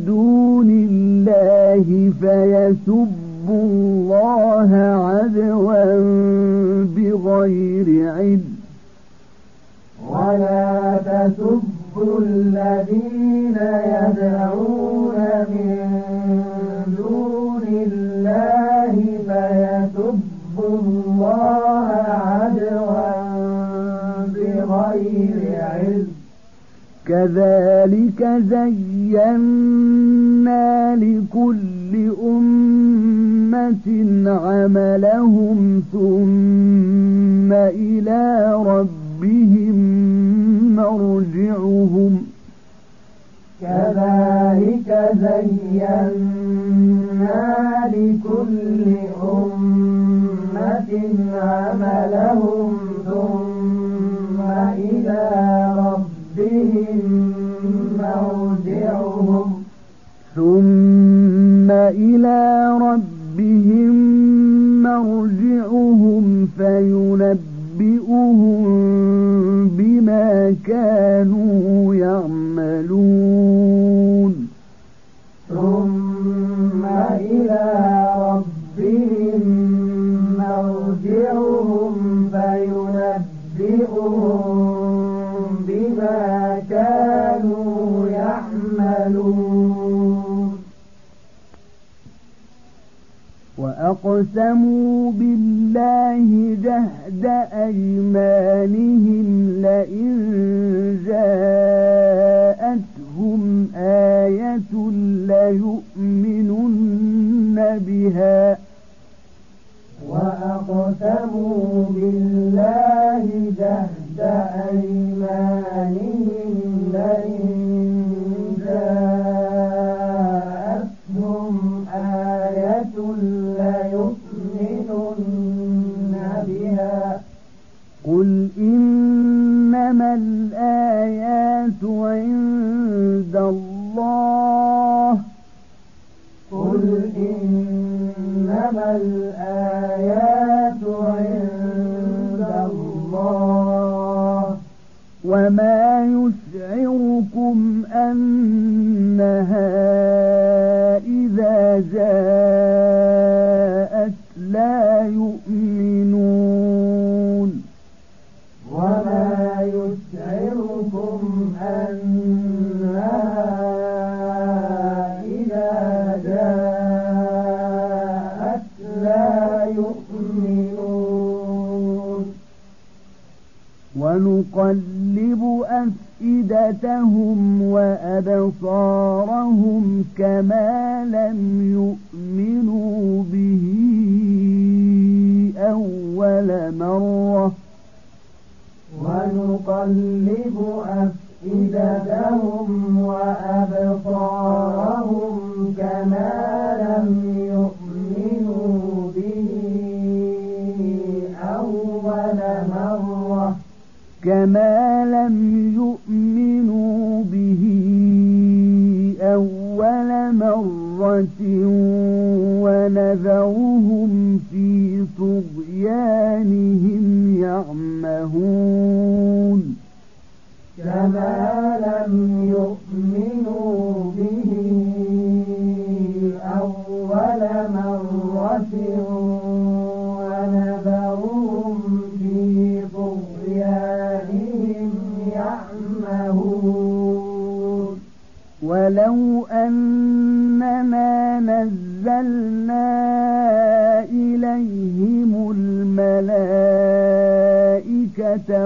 دون الله فيسبوا الله عدوا بغير علم. ولا تسبوا الذين يدعون من كذلك زينا لكل أمة عملهم ثم إلى ربهم مرجعهم. كذلك زينا لكل أمة عملهم ثم إلى ربهم مرجعهم فينبئهم ما كانوا يعملون ثم إلى ربهم مرجعهم فينبئهم بما كانوا يعملون وأقسموا بالله جهد أيمانهم لئن جاءتهم آية ليؤمنن بها. وأقسموا بالله جهد أيمانهم لئن قل إنما الآيات عند الله قل إنما الآيات عند الله وما يشعركم أنها إذا جاءت ونقلب أفئدتهم وأبصارهم كما لم يؤمنوا به أول مرة. ونقلب أفئدتهم وأبصارهم كما لم يؤمنوا كما لم يؤمنوا به أول مرة ونذرهم في طغيانهم يعمهون كما لم يؤمنوا ولو أننا نزلنا إليهم الملائكة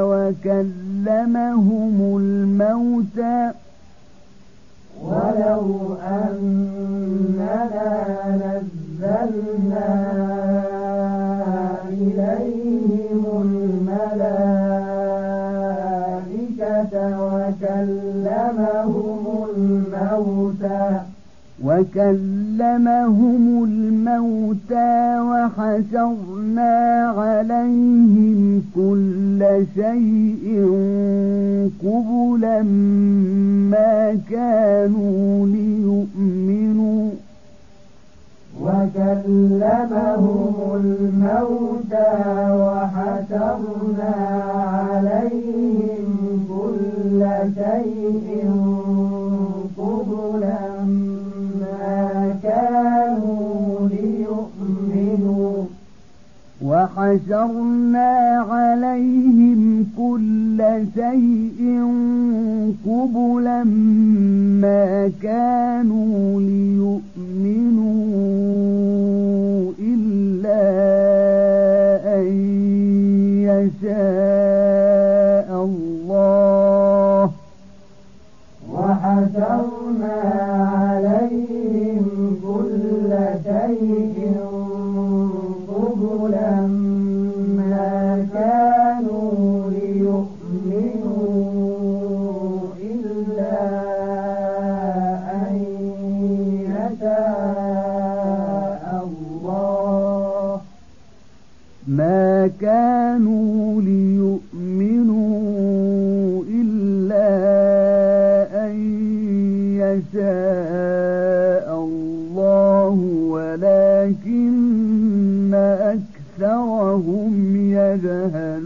وكلمهم الموتى ولو أننا نزلنا إليهم الملائكة وكلمهم الموتى وكلمهم الموتى وحشرنا عليهم كل شيء قبلا ما كانوا ليؤمنوا وكلمهم الموتى وحشرنا عليهم كل شيء ما كانوا ليؤمنوا. وحشرنا عليهم كل شيء قبلا ما كانوا ليؤمنوا. وحشرنا عليهم كل شيء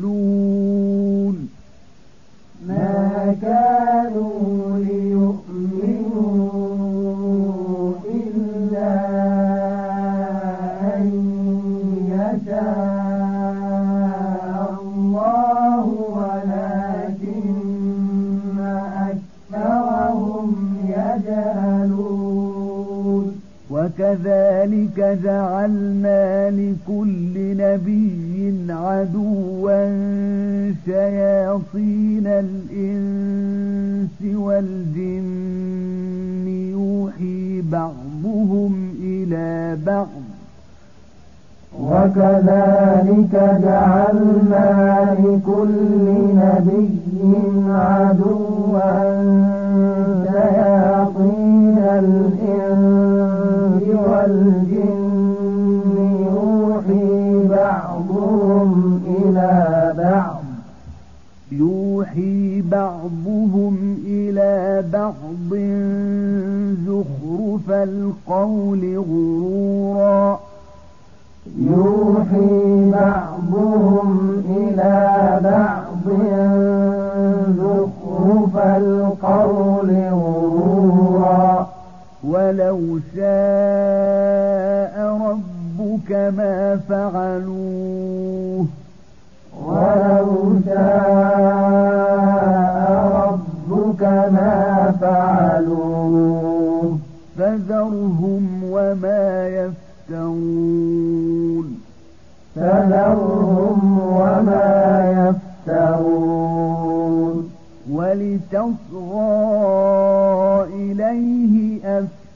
يجهلون ما كانوا ليؤمنوا إلا أن يشاء الله ولكن أكثرهم يجهلون. وكذلك جعلنا لكل نبي عدوا شياطين الإنس والجن. يوحي بعضهم إلى بعض. وكذلك جعلنا لكل نبي عدوا شياطين الإنس والجن. إلى بعض. يوحي بعضهم إلى بعض زخرف القول غرورا. يوحي بعضهم إلى بعض زخرف القول غرورا. ولو شاء ربك ما فعلوه. ولو شاء ربك ما فعلوه فذرهم وما يفترون فذرهم وما يفترون ولتصغى إليه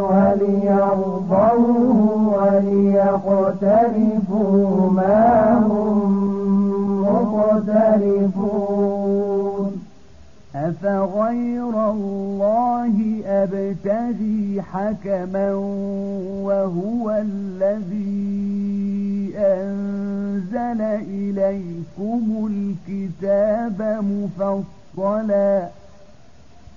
وليرضوه وليقترفوا ما هم مقترفون. أفغير الله أبتغي حكما وهو الذي أنزل إليكم الكتاب مفصلا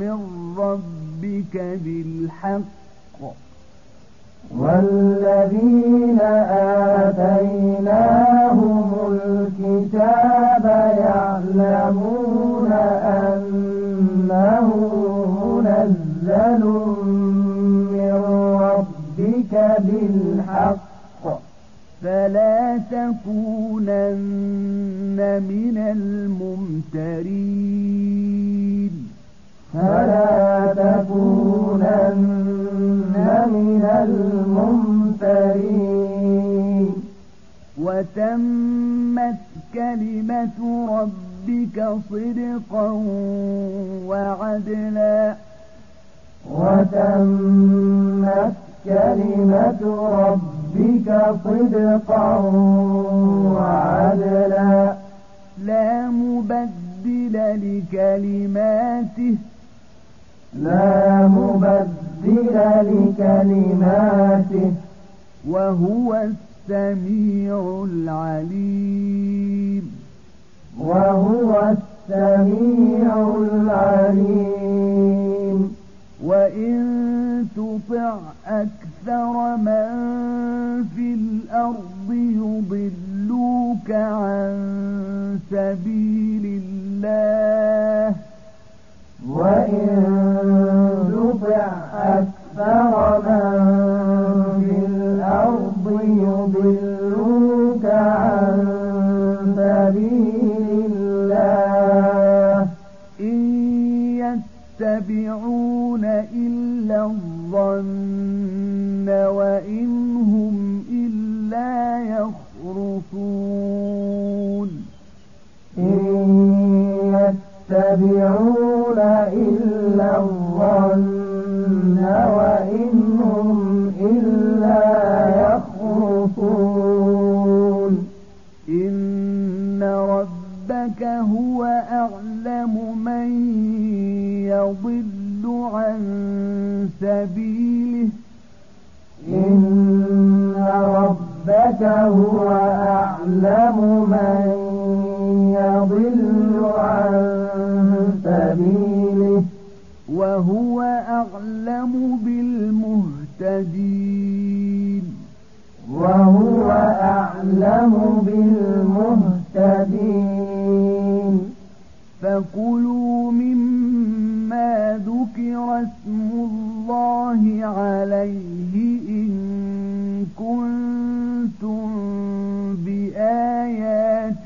من ربك بالحق. والذين آتيناهم الكتاب يعلمون أنه منزل من ربك بالحق. فلا تكونن من الممترين. فلا تكونن من الممترين. وتمت كلمة ربك صدقا وعدلا. وتمت كلمة ربك صدقا وعدلا. لا مبدل لكلماته. لا مبدل لكلماته. وهو السميع العليم. وهو السميع العليم. وإن تطع أكثر من في الأرض يضلوك عن سبيل الله وإن تطع أكثر يتبعون إلا الظن وإن هم إلا يخرصون. إن ربك هو أعلم من يضل عن سبيله. إن ربك هو أعلم من يضل عن سبيله وهو أعلم بالمهتدين. وهو أعلم بالمهتدين. فكلوا مما ذكر اسم الله عليه إن كنتم بآياته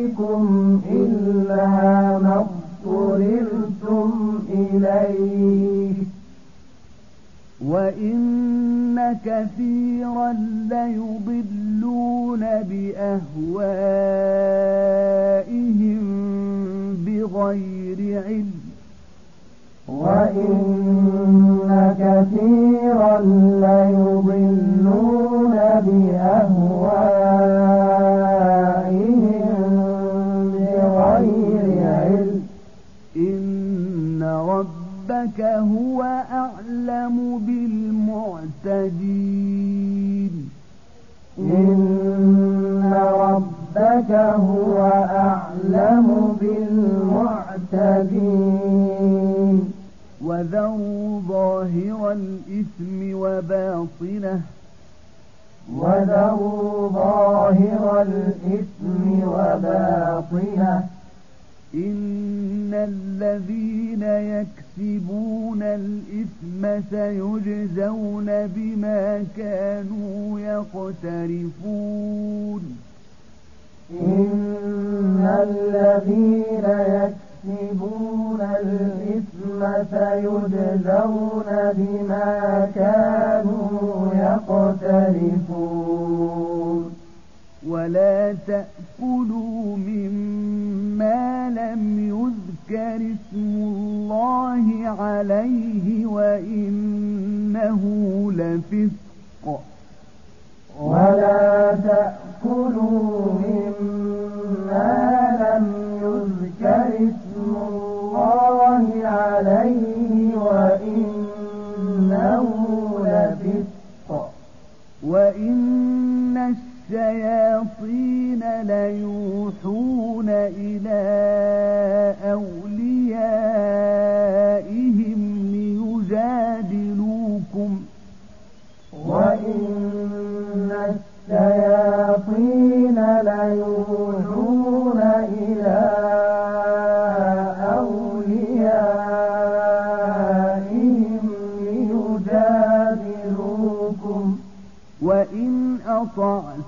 إليه وإن كثيرا ليضلون بأهوائهم بغير علم وإن كثيرا ليضلون بأهوائهم ربك هو أعلم بالمعتدين إن ربك هو أعلم بالمعتدين وذروا ظاهر الإثم وباطنه وذروا ظاهر الإثم وباطنه إن الذين يكسبون الإثم سيجزون بما كانوا يقترفون. إن الذين يكسبون الإثم سيجزون بما كانوا يقترفون. ولا تأكلوا مما لم يذكر اسم الله عليه وإنه لفسق. ولا تأكلوا مما لم يذكر اسم الله عليه وإنه لفسق. وإن الشياطين ليوحون إلى أوليائهم ليجادلوكم. وإن الشياطين ليوحون إلى أوليائهم ليجادلوكم. وإن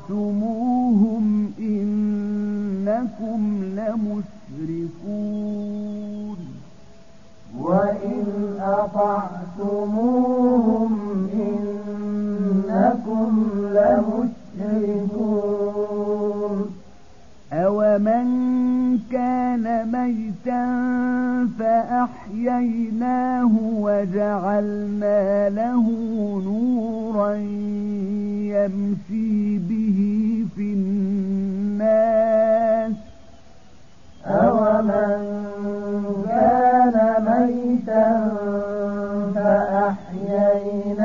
أطعتموهم إنكم لمشركون. وإن أطعتموهم إنكم لمشركون. أومن كان ميتا فأحييناه وجعلنا له نورا يمشي به في الناس. أومن كان ميتا فأحييناه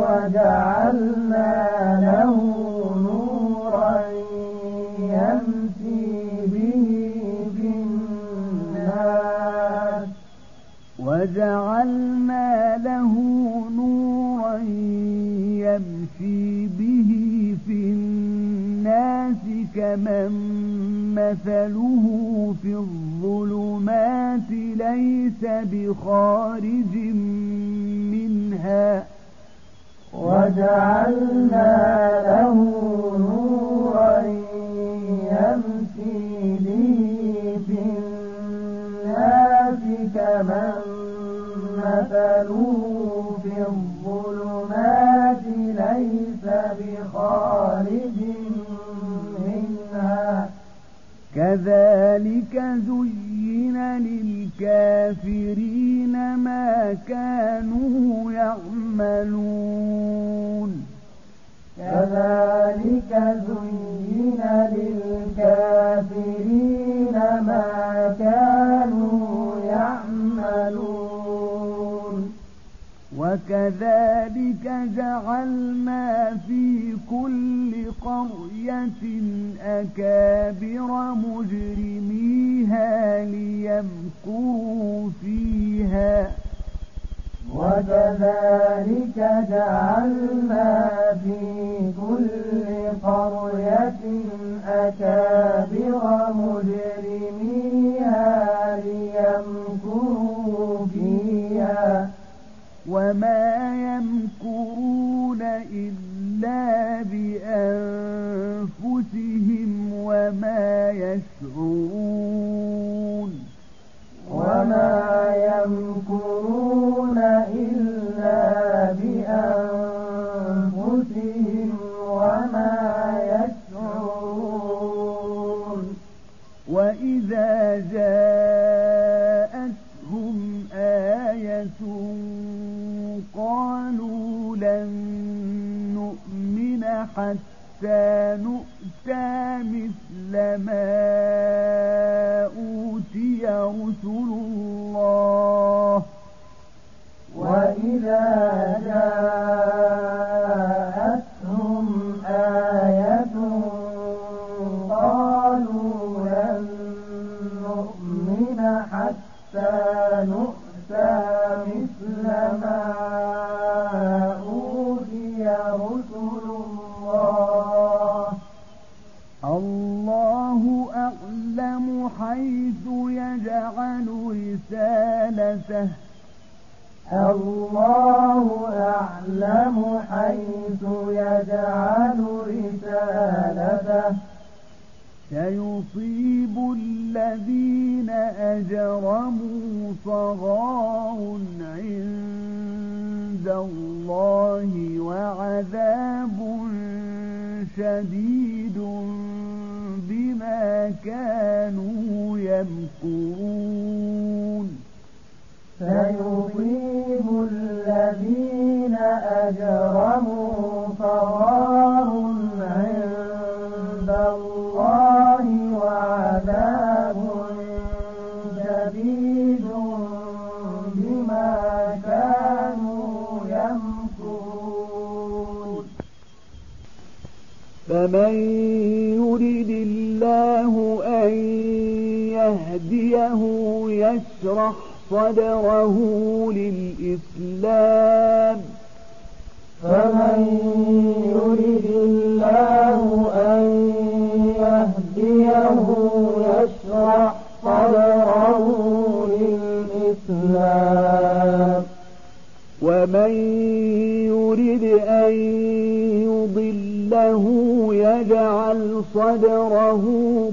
وجعلنا له وجعلنا له نورا يمشي به في الناس كمن مثله في الظلمات ليس بخارج منها. وجعلنا له نورا يمشي به في الناس كمن مثله في الظلمات ليس بخارج منها كذلك زين للكافرين ما كانوا يعملون كذلك زين للكافرين ما كانوا يعملون وكذلك جعلنا في كل قرية أكابر مجرميها ليمكروا فيها. وكذلك جعلنا في كل قرية أكابر مجرميها ليمكروا فيها. وما يمكرون إلا بأنفسهم وما يشعرون وما يمكرون إلا بأنفسهم حتى نؤتى مثل ما أوتي رسل الله. وإذا جاءتهم حيث يجعل رسالته. الله أعلم حيث يجعل رسالته. سيصيب الذين أجرموا صغار عند الله وعذاب شديد. بما كانوا يمكرون. سيصيب الذين أجرموا صغار عند الله وعذاب شديد بما كانوا يمكرون. فمن الله أن يهديه يشرح صدره للإسلام. فمن يرد الله أن يهديه يشرح صدره للإسلام. ومن يرد أن كيده يجعل صدره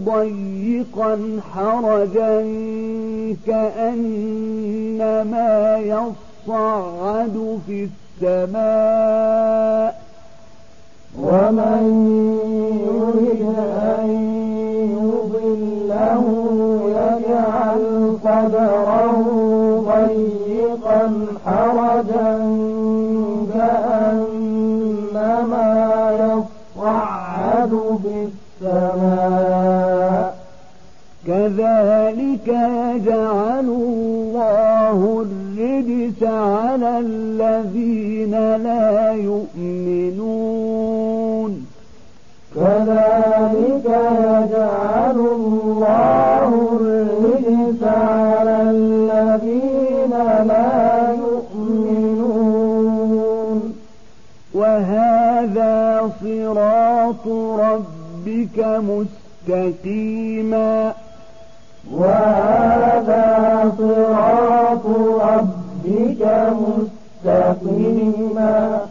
ضيقا حرجا كأنما يصعد في السماء. ومن يريد أن يضله يجعل صدره السماء كذلك يجعل الله الرجس على الذين لا يؤمنون. كذلك يجعل الله الرجس على الذين لا يؤمنون. وهذا صراط ربك ربك مستقيما. وهذا صراط ربك مستقيما.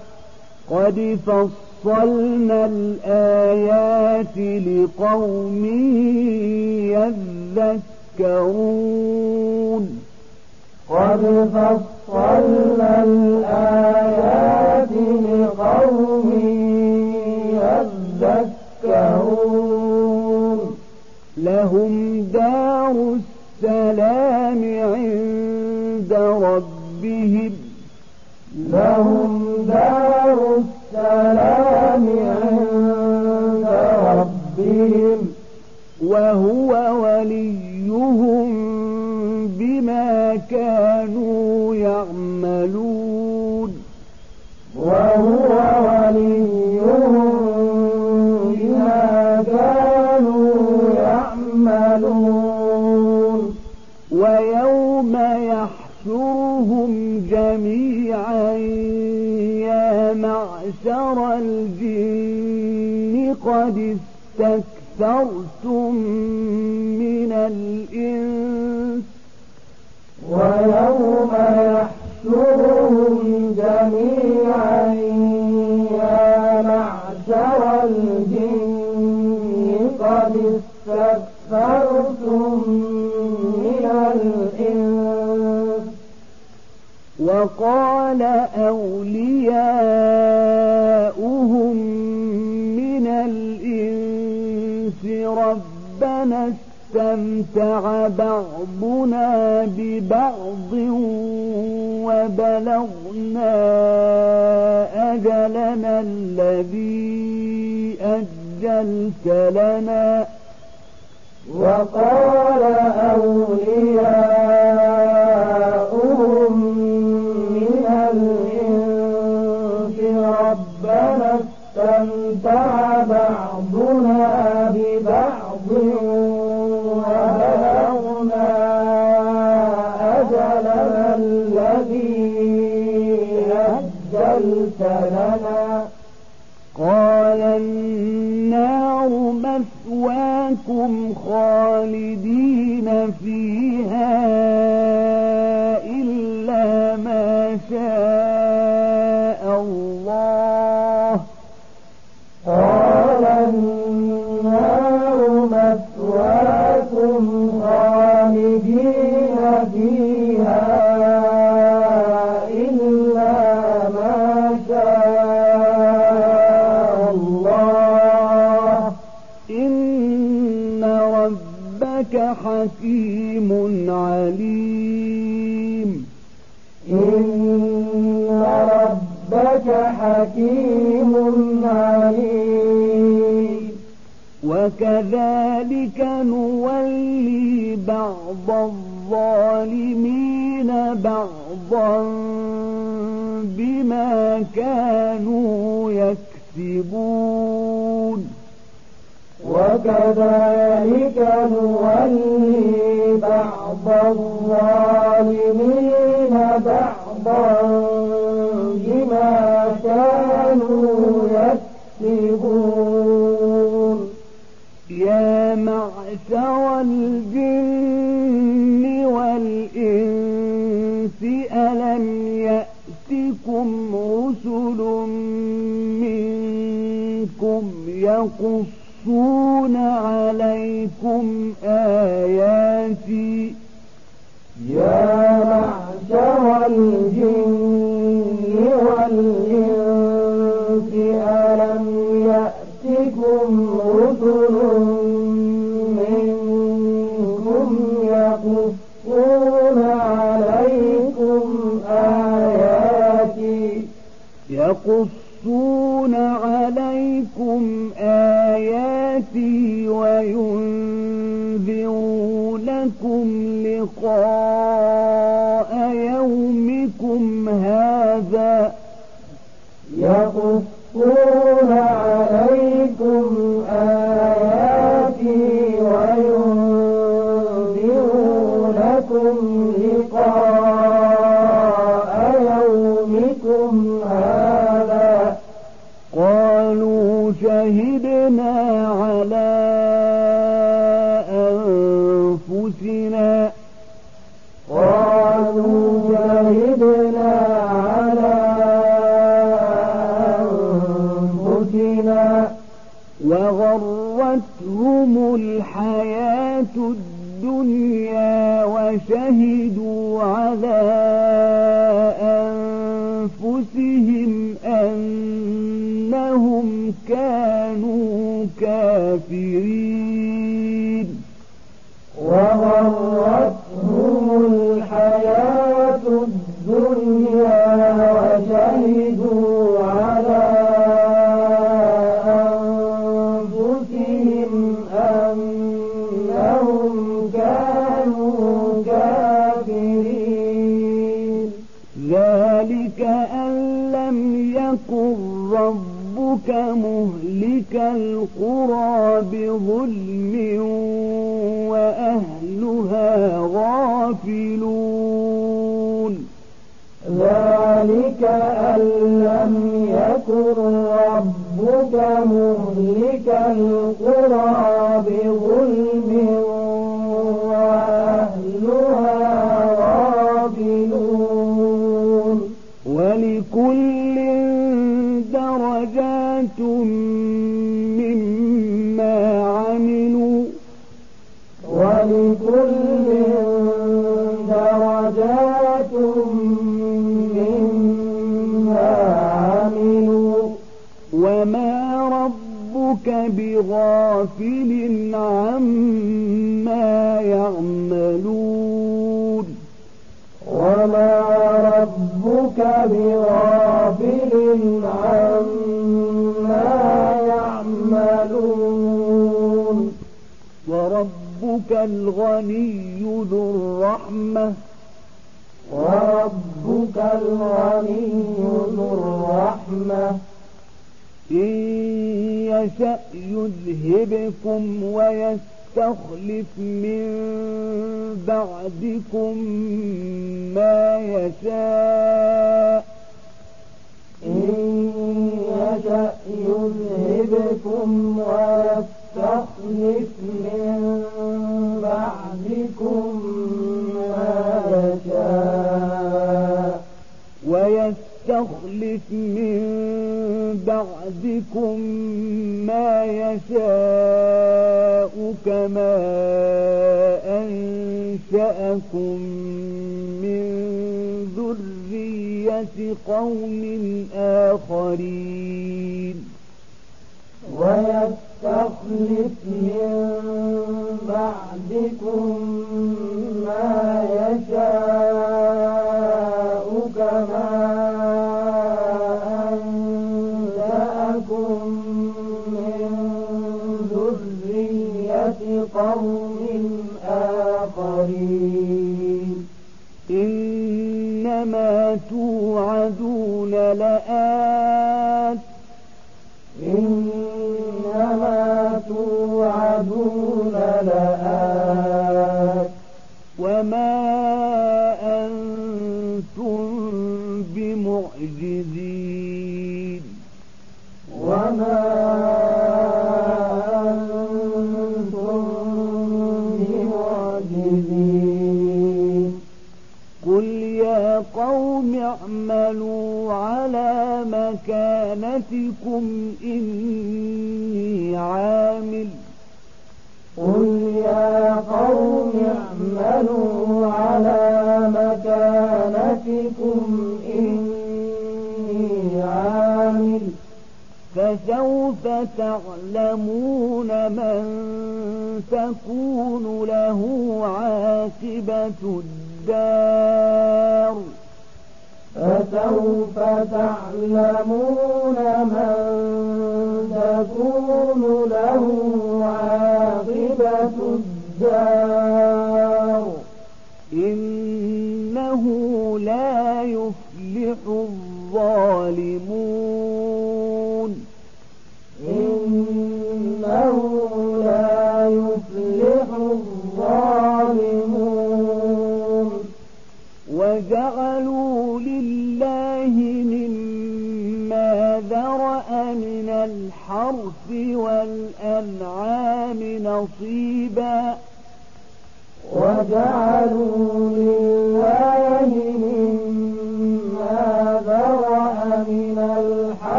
قد فصلنا الآيات لقوم يذكرون. قد فصلنا الآيات لقوم يذكرون لهم دار السلام عند ربهم. لهم دار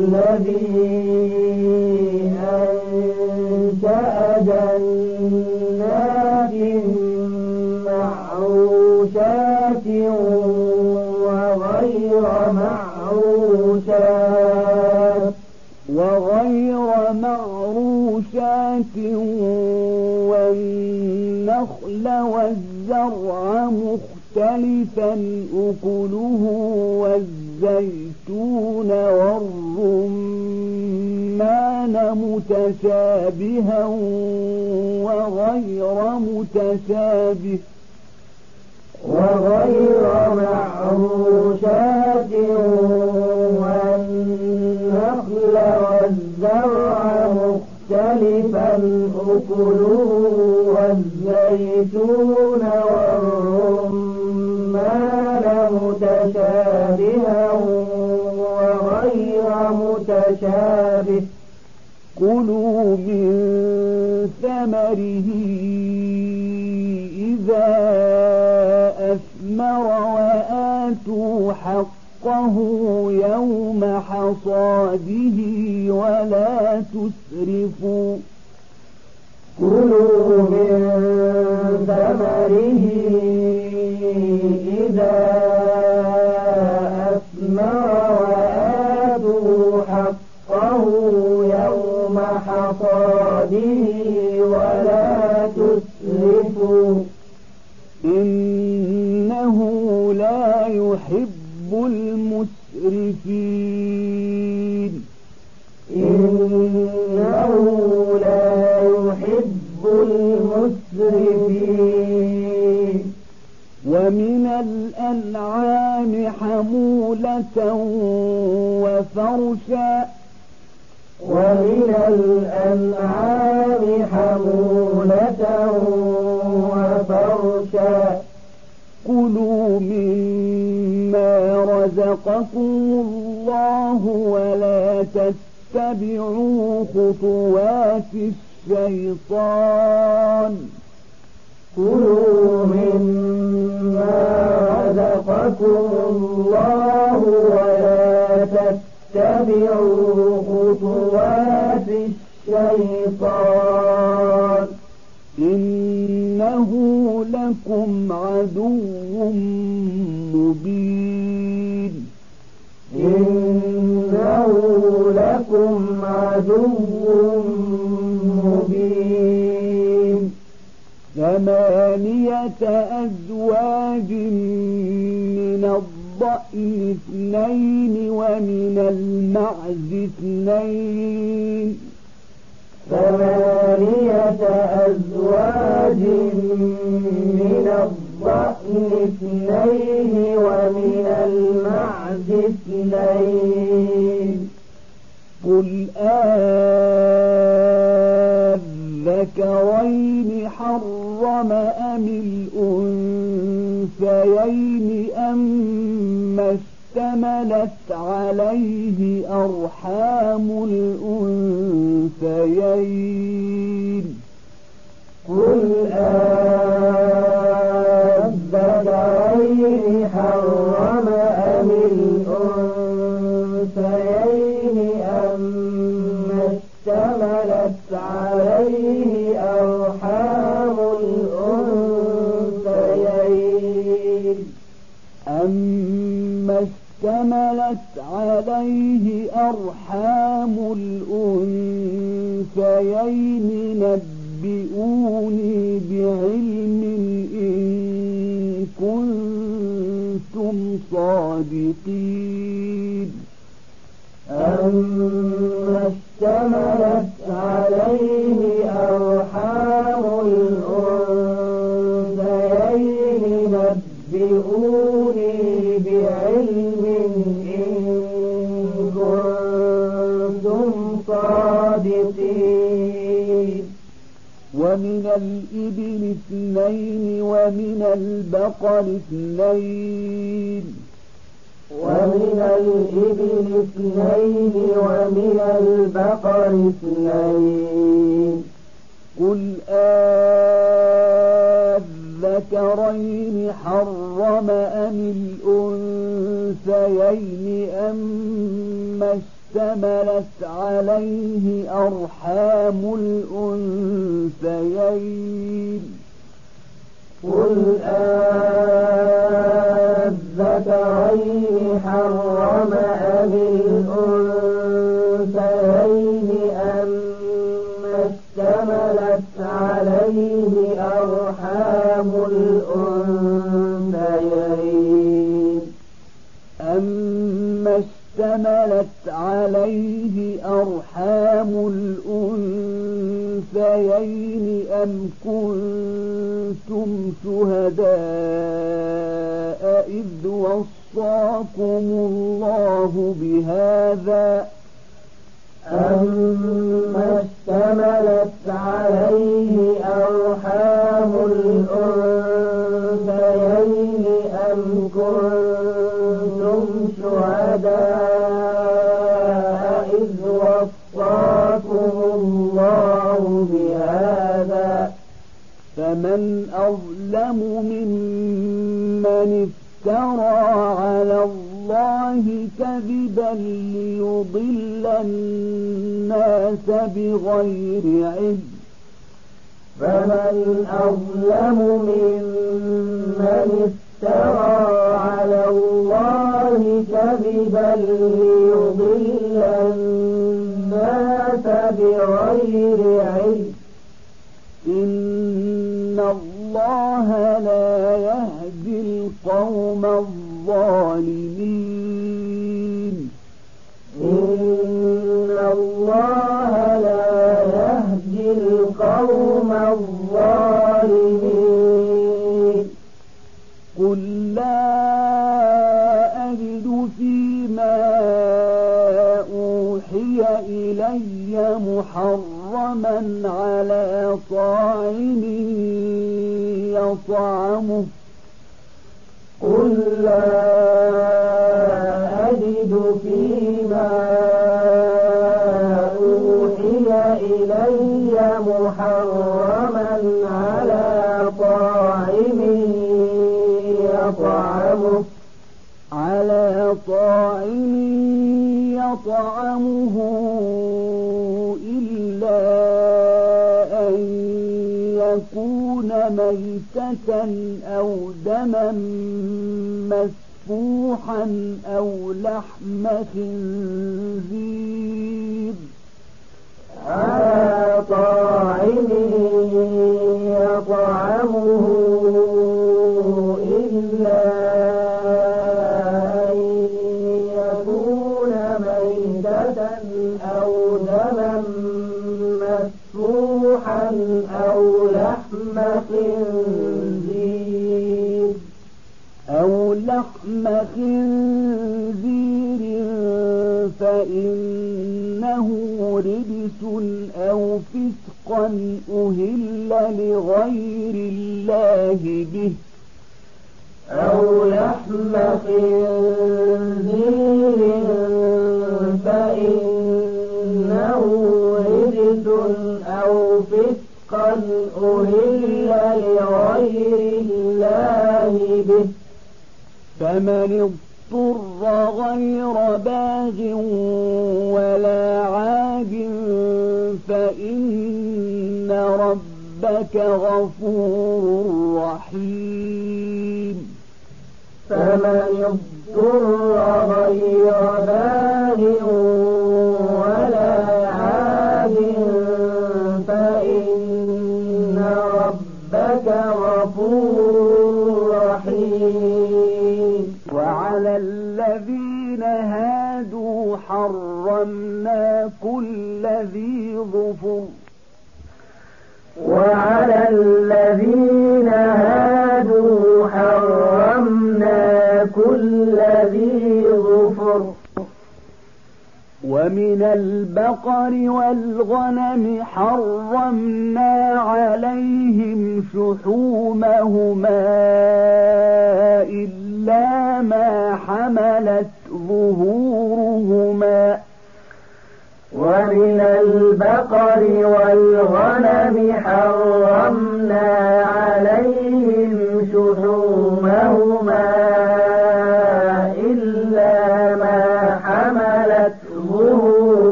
الذي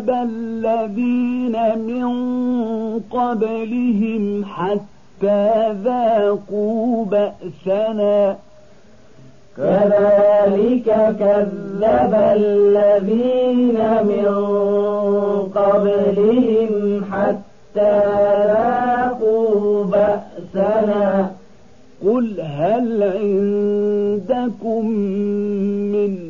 كذب الذين من قبلهم حتى ذاقوا بأسنا. كذلك كذب الذين من قبلهم حتى ذاقوا بأسنا. قل هل عندكم من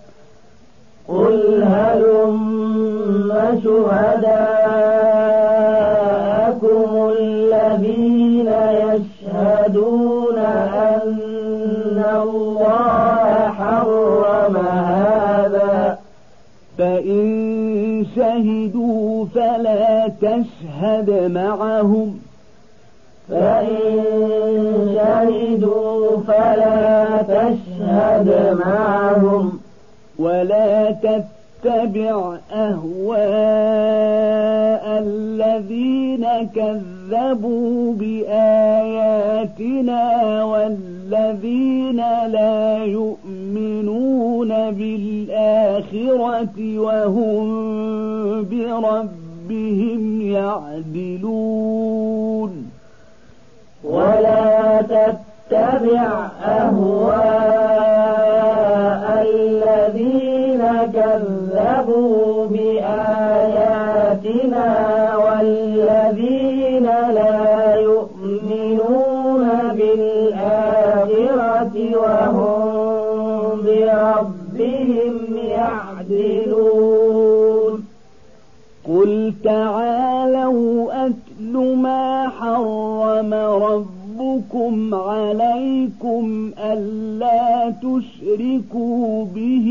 قل هلم شهداءكم الذين يشهدون أن الله حرم هذا؟ فإن شهدوا فلا تشهد معهم. فإن شهدوا فلا تشهد معهم. ولا تتبع أهواء الذين كذبوا بآياتنا والذين لا يؤمنون بالآخرة وهم بربهم يعدلون. ولا تتبع أهواء الذين كذبوا بآياتنا والذين لا يؤمنون بالآخرة وهم بربهم يعدلون. قل تعالوا أتل ما حرم ربكم عليكم ألا تشركوا به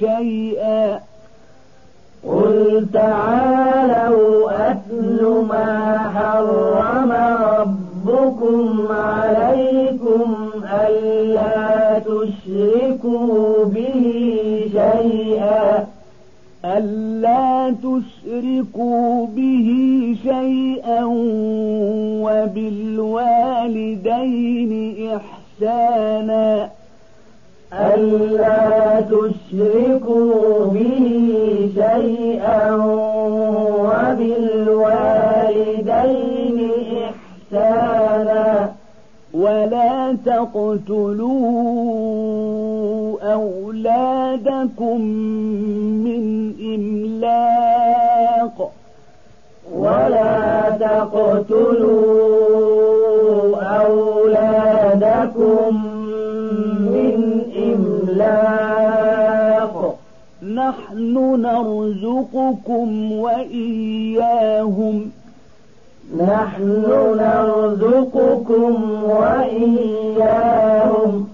شيئا. قل تعالوا أتل ما حرم ربكم عليكم ألا تشركوا به شيئا. ألا تشركوا به شيئا وبالوالدين إحسانا. ألا تشركوا به شيئا وبالوالدين إحسانا. ولا تقتلوا أولادكم من إملاق. ولا تقتلوا أولادكم من إملاق. نحن نرزقكم وإياهم. نحن نرزقكم وإياهم.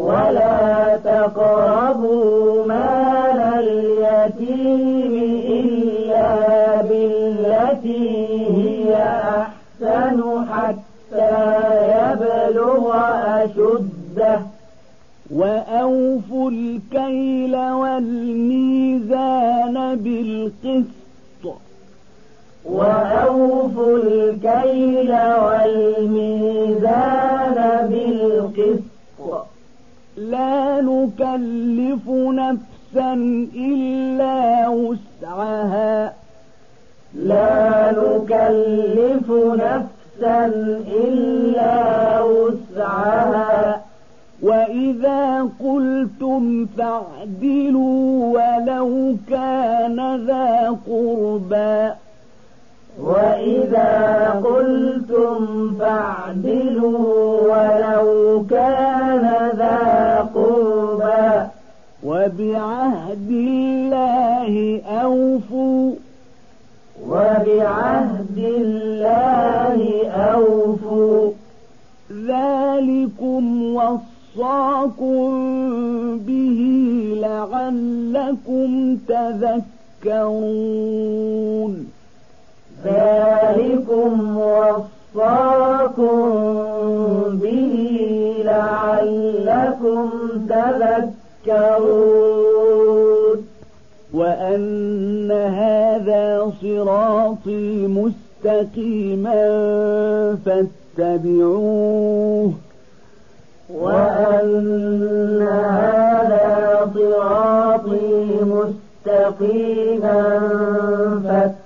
ولا تقربوا مال اليتيم إلا بالتي هي أحسن حتى يبلغ أشده. وأوفوا الكيل والميزان بالقسط. وأوفوا الكيل والميزان بالقسط. لا نكلف نفسا إلا وسعها. لا نكلف نفسا إلا وسعها. وإذا قلتم فاعدلوا ولو كان ذا قربى. وإذا قلتم فاعدلوا ولو كان ذا قربى وبعهد الله أوفوا وبعهد الله أوفوا ذلكم وصاكم به لعلكم تذكرون ذلكم وصاكم به لعلكم تذكرون. وأن هذا صراطي مستقيما فاتبعوه. وأن هذا صراطي مستقيما فاتبعوه.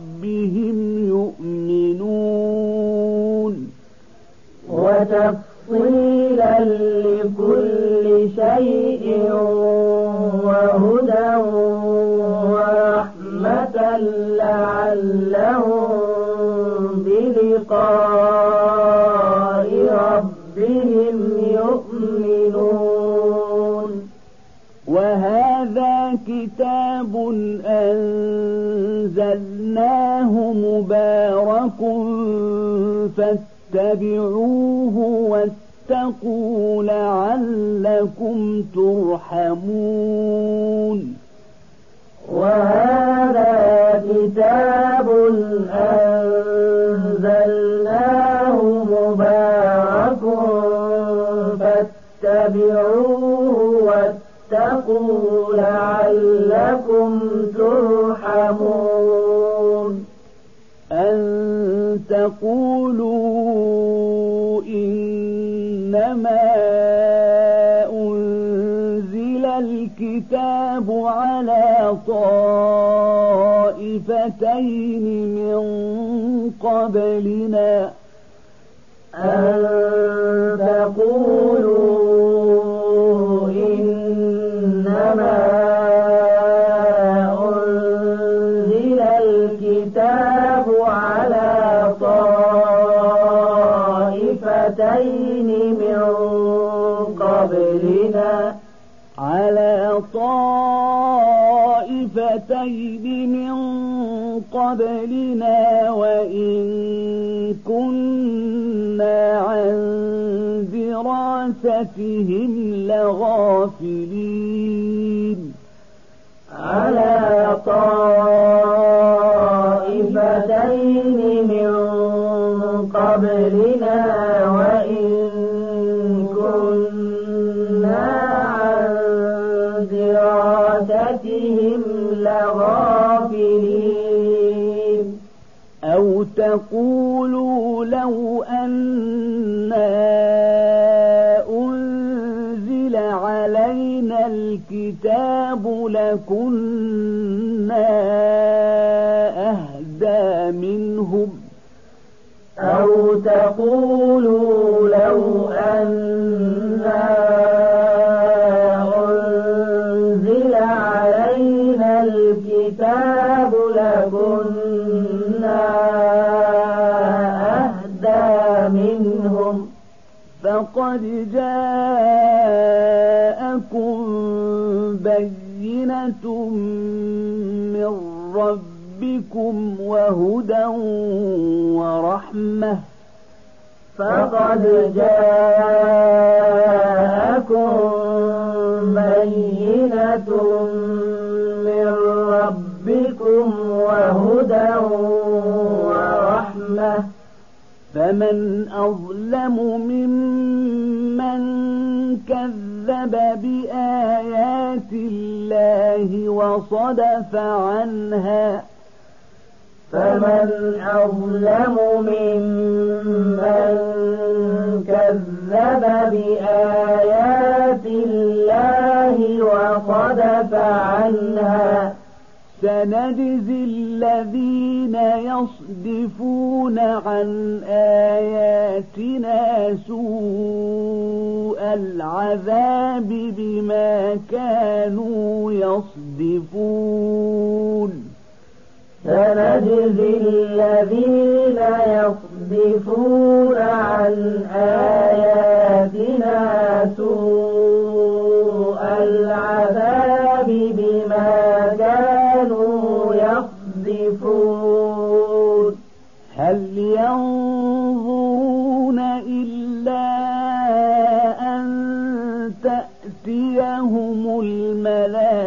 بِهِمْ يؤمنون. وتفصيلا لكل شيء وهدى ورحمة لعلهم بلقاء ربهم يؤمنون. وهذا كتاب أَنْزَلْنَاهُ أنزلناه مبارك فاتبعوه واتقوا لعلكم ترحمون. وهذا كتاب أنزلناه مبارك فاتبعوه واتقوا لعلكم ترحمون. أن تقولوا إنما أنزل الكتاب على طائفتين من قبلنا. أن طائفتين من قبلنا. على طائفتين من قبلنا وإن كنا عن دراستهم لغافلين. على طائفتين أو تقولوا لو أنا أنزل علينا الكتاب لكنا أهدى منهم أو تقولوا فقد جاءكم بينة من ربكم وهدى ورحمة فقد جاءكم بينة من ربكم وهدى ورحمة فمن أظلم ممن كذب بآيات الله وصدف عنها. فمن أظلم ممن كذب بآيات الله وصدف عنها. سنجزي الذين يصدفون عن آياتنا سوء العذاب بما كانوا يصدفون. سنجزي الذين يصدفون عن آياتنا سوء العذاب ينظرون إلا أن تأتيهم الملائكة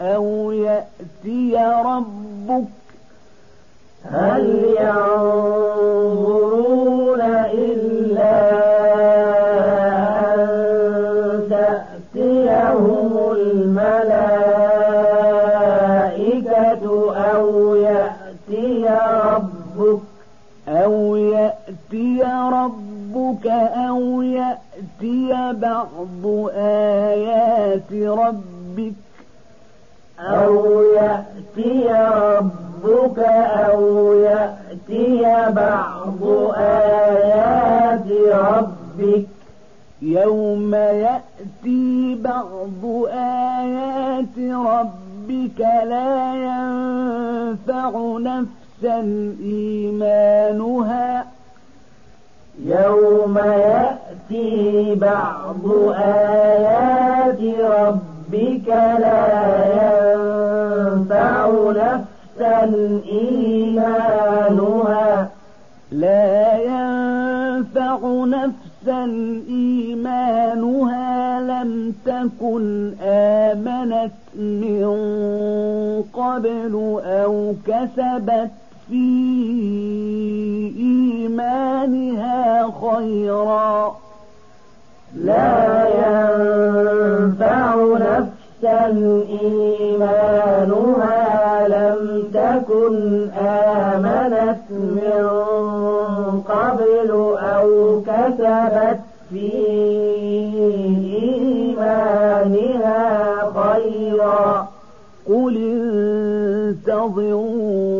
أو يأتي ربك. هل ينظرون ربك أو يأتي بعض آيات ربك أو يأتي ربك أو يأتي بعض آيات ربك يوم يأتي بعض آيات ربك لا ينفع نفسا إيمانها يوم يأتي بعض آيات ربك لا ينفع نفسا إيمانها. لا ينفع نفسا إيمانها. لم تكن آمنت من قبل أو كسبت في إيمانها خيرا. لا ينفع نفسا إيمانها لم تكن آمنت من قبل أو كسبت في إيمانها خيرا. قل انتظروا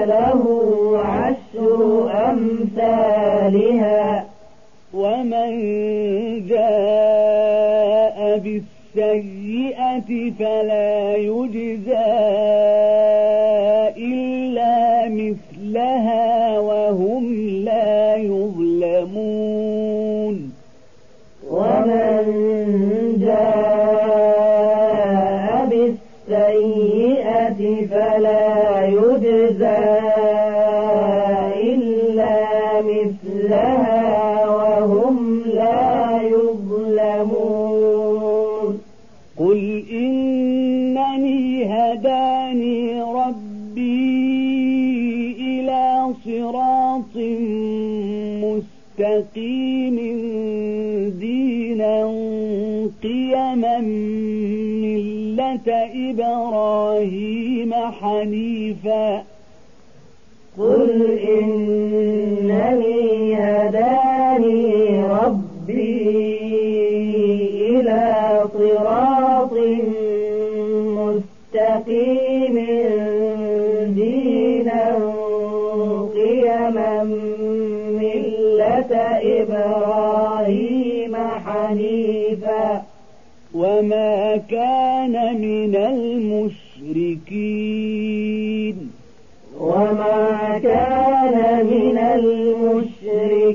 فله عشر أمثالها. ومن جاء بالسيئة فلا يجزى مستقيم دينا قيما ملة إبراهيم حنيفا. قل إنني هداني ربي إلى صراط مستقيم. إبراهيم حنيفا وما كان من المشركين. وما كان من المشركين.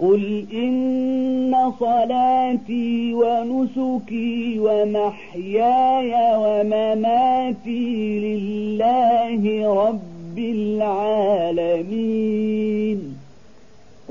قل إن صلاتي ونسكي ومحياي ومماتي لله رب العالمين.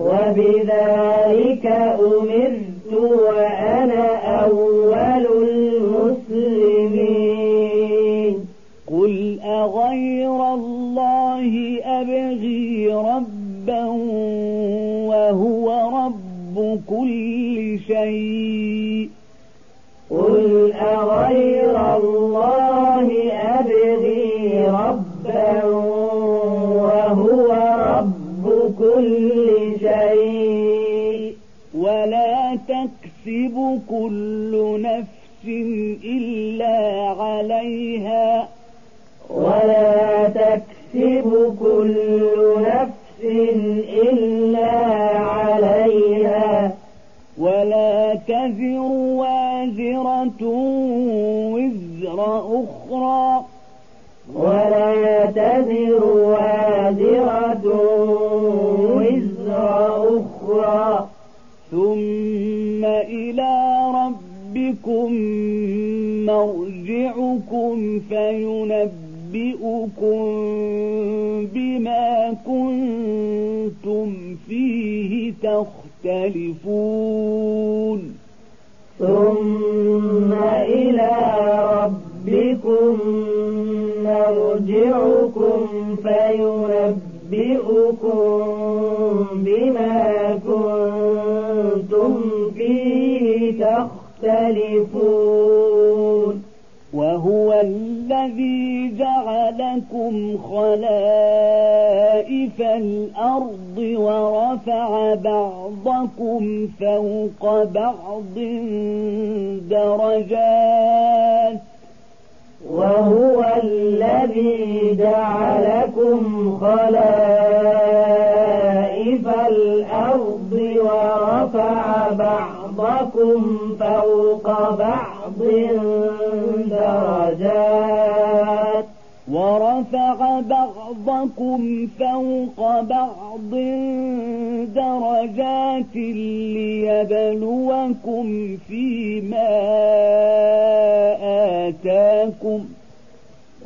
وبذلك أمرت وأنا أول المسلمين. قل أغير الله أبغي ربا وهو رب كل شيء. قل أغير الله أبغي ربا وهو رب كل شيء تكسب كل نفس إلا عليها. ولا تكسب كل نفس إلا عليها. ولا تزر وازرة وزر أخرى. ولا تزر وازرة ثم إلى ربكم مرجعكم فينبئكم بما كنتم فيه تختلفون ثم إلى ربكم مرجعكم فينبئكم بما كنتم تختلفون. وهو الذي جعلكم خلائف الأرض ورفع بعضكم فوق بعض درجات. وهو الذي جعلكم خلائف الأرض ورفع بعضكم فوق بعض درجات. ورفع بعضكم فوق بعض درجات ليبلوكم فيما آتاكم.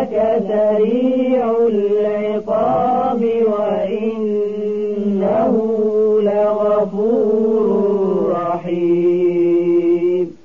لك سريع العقاب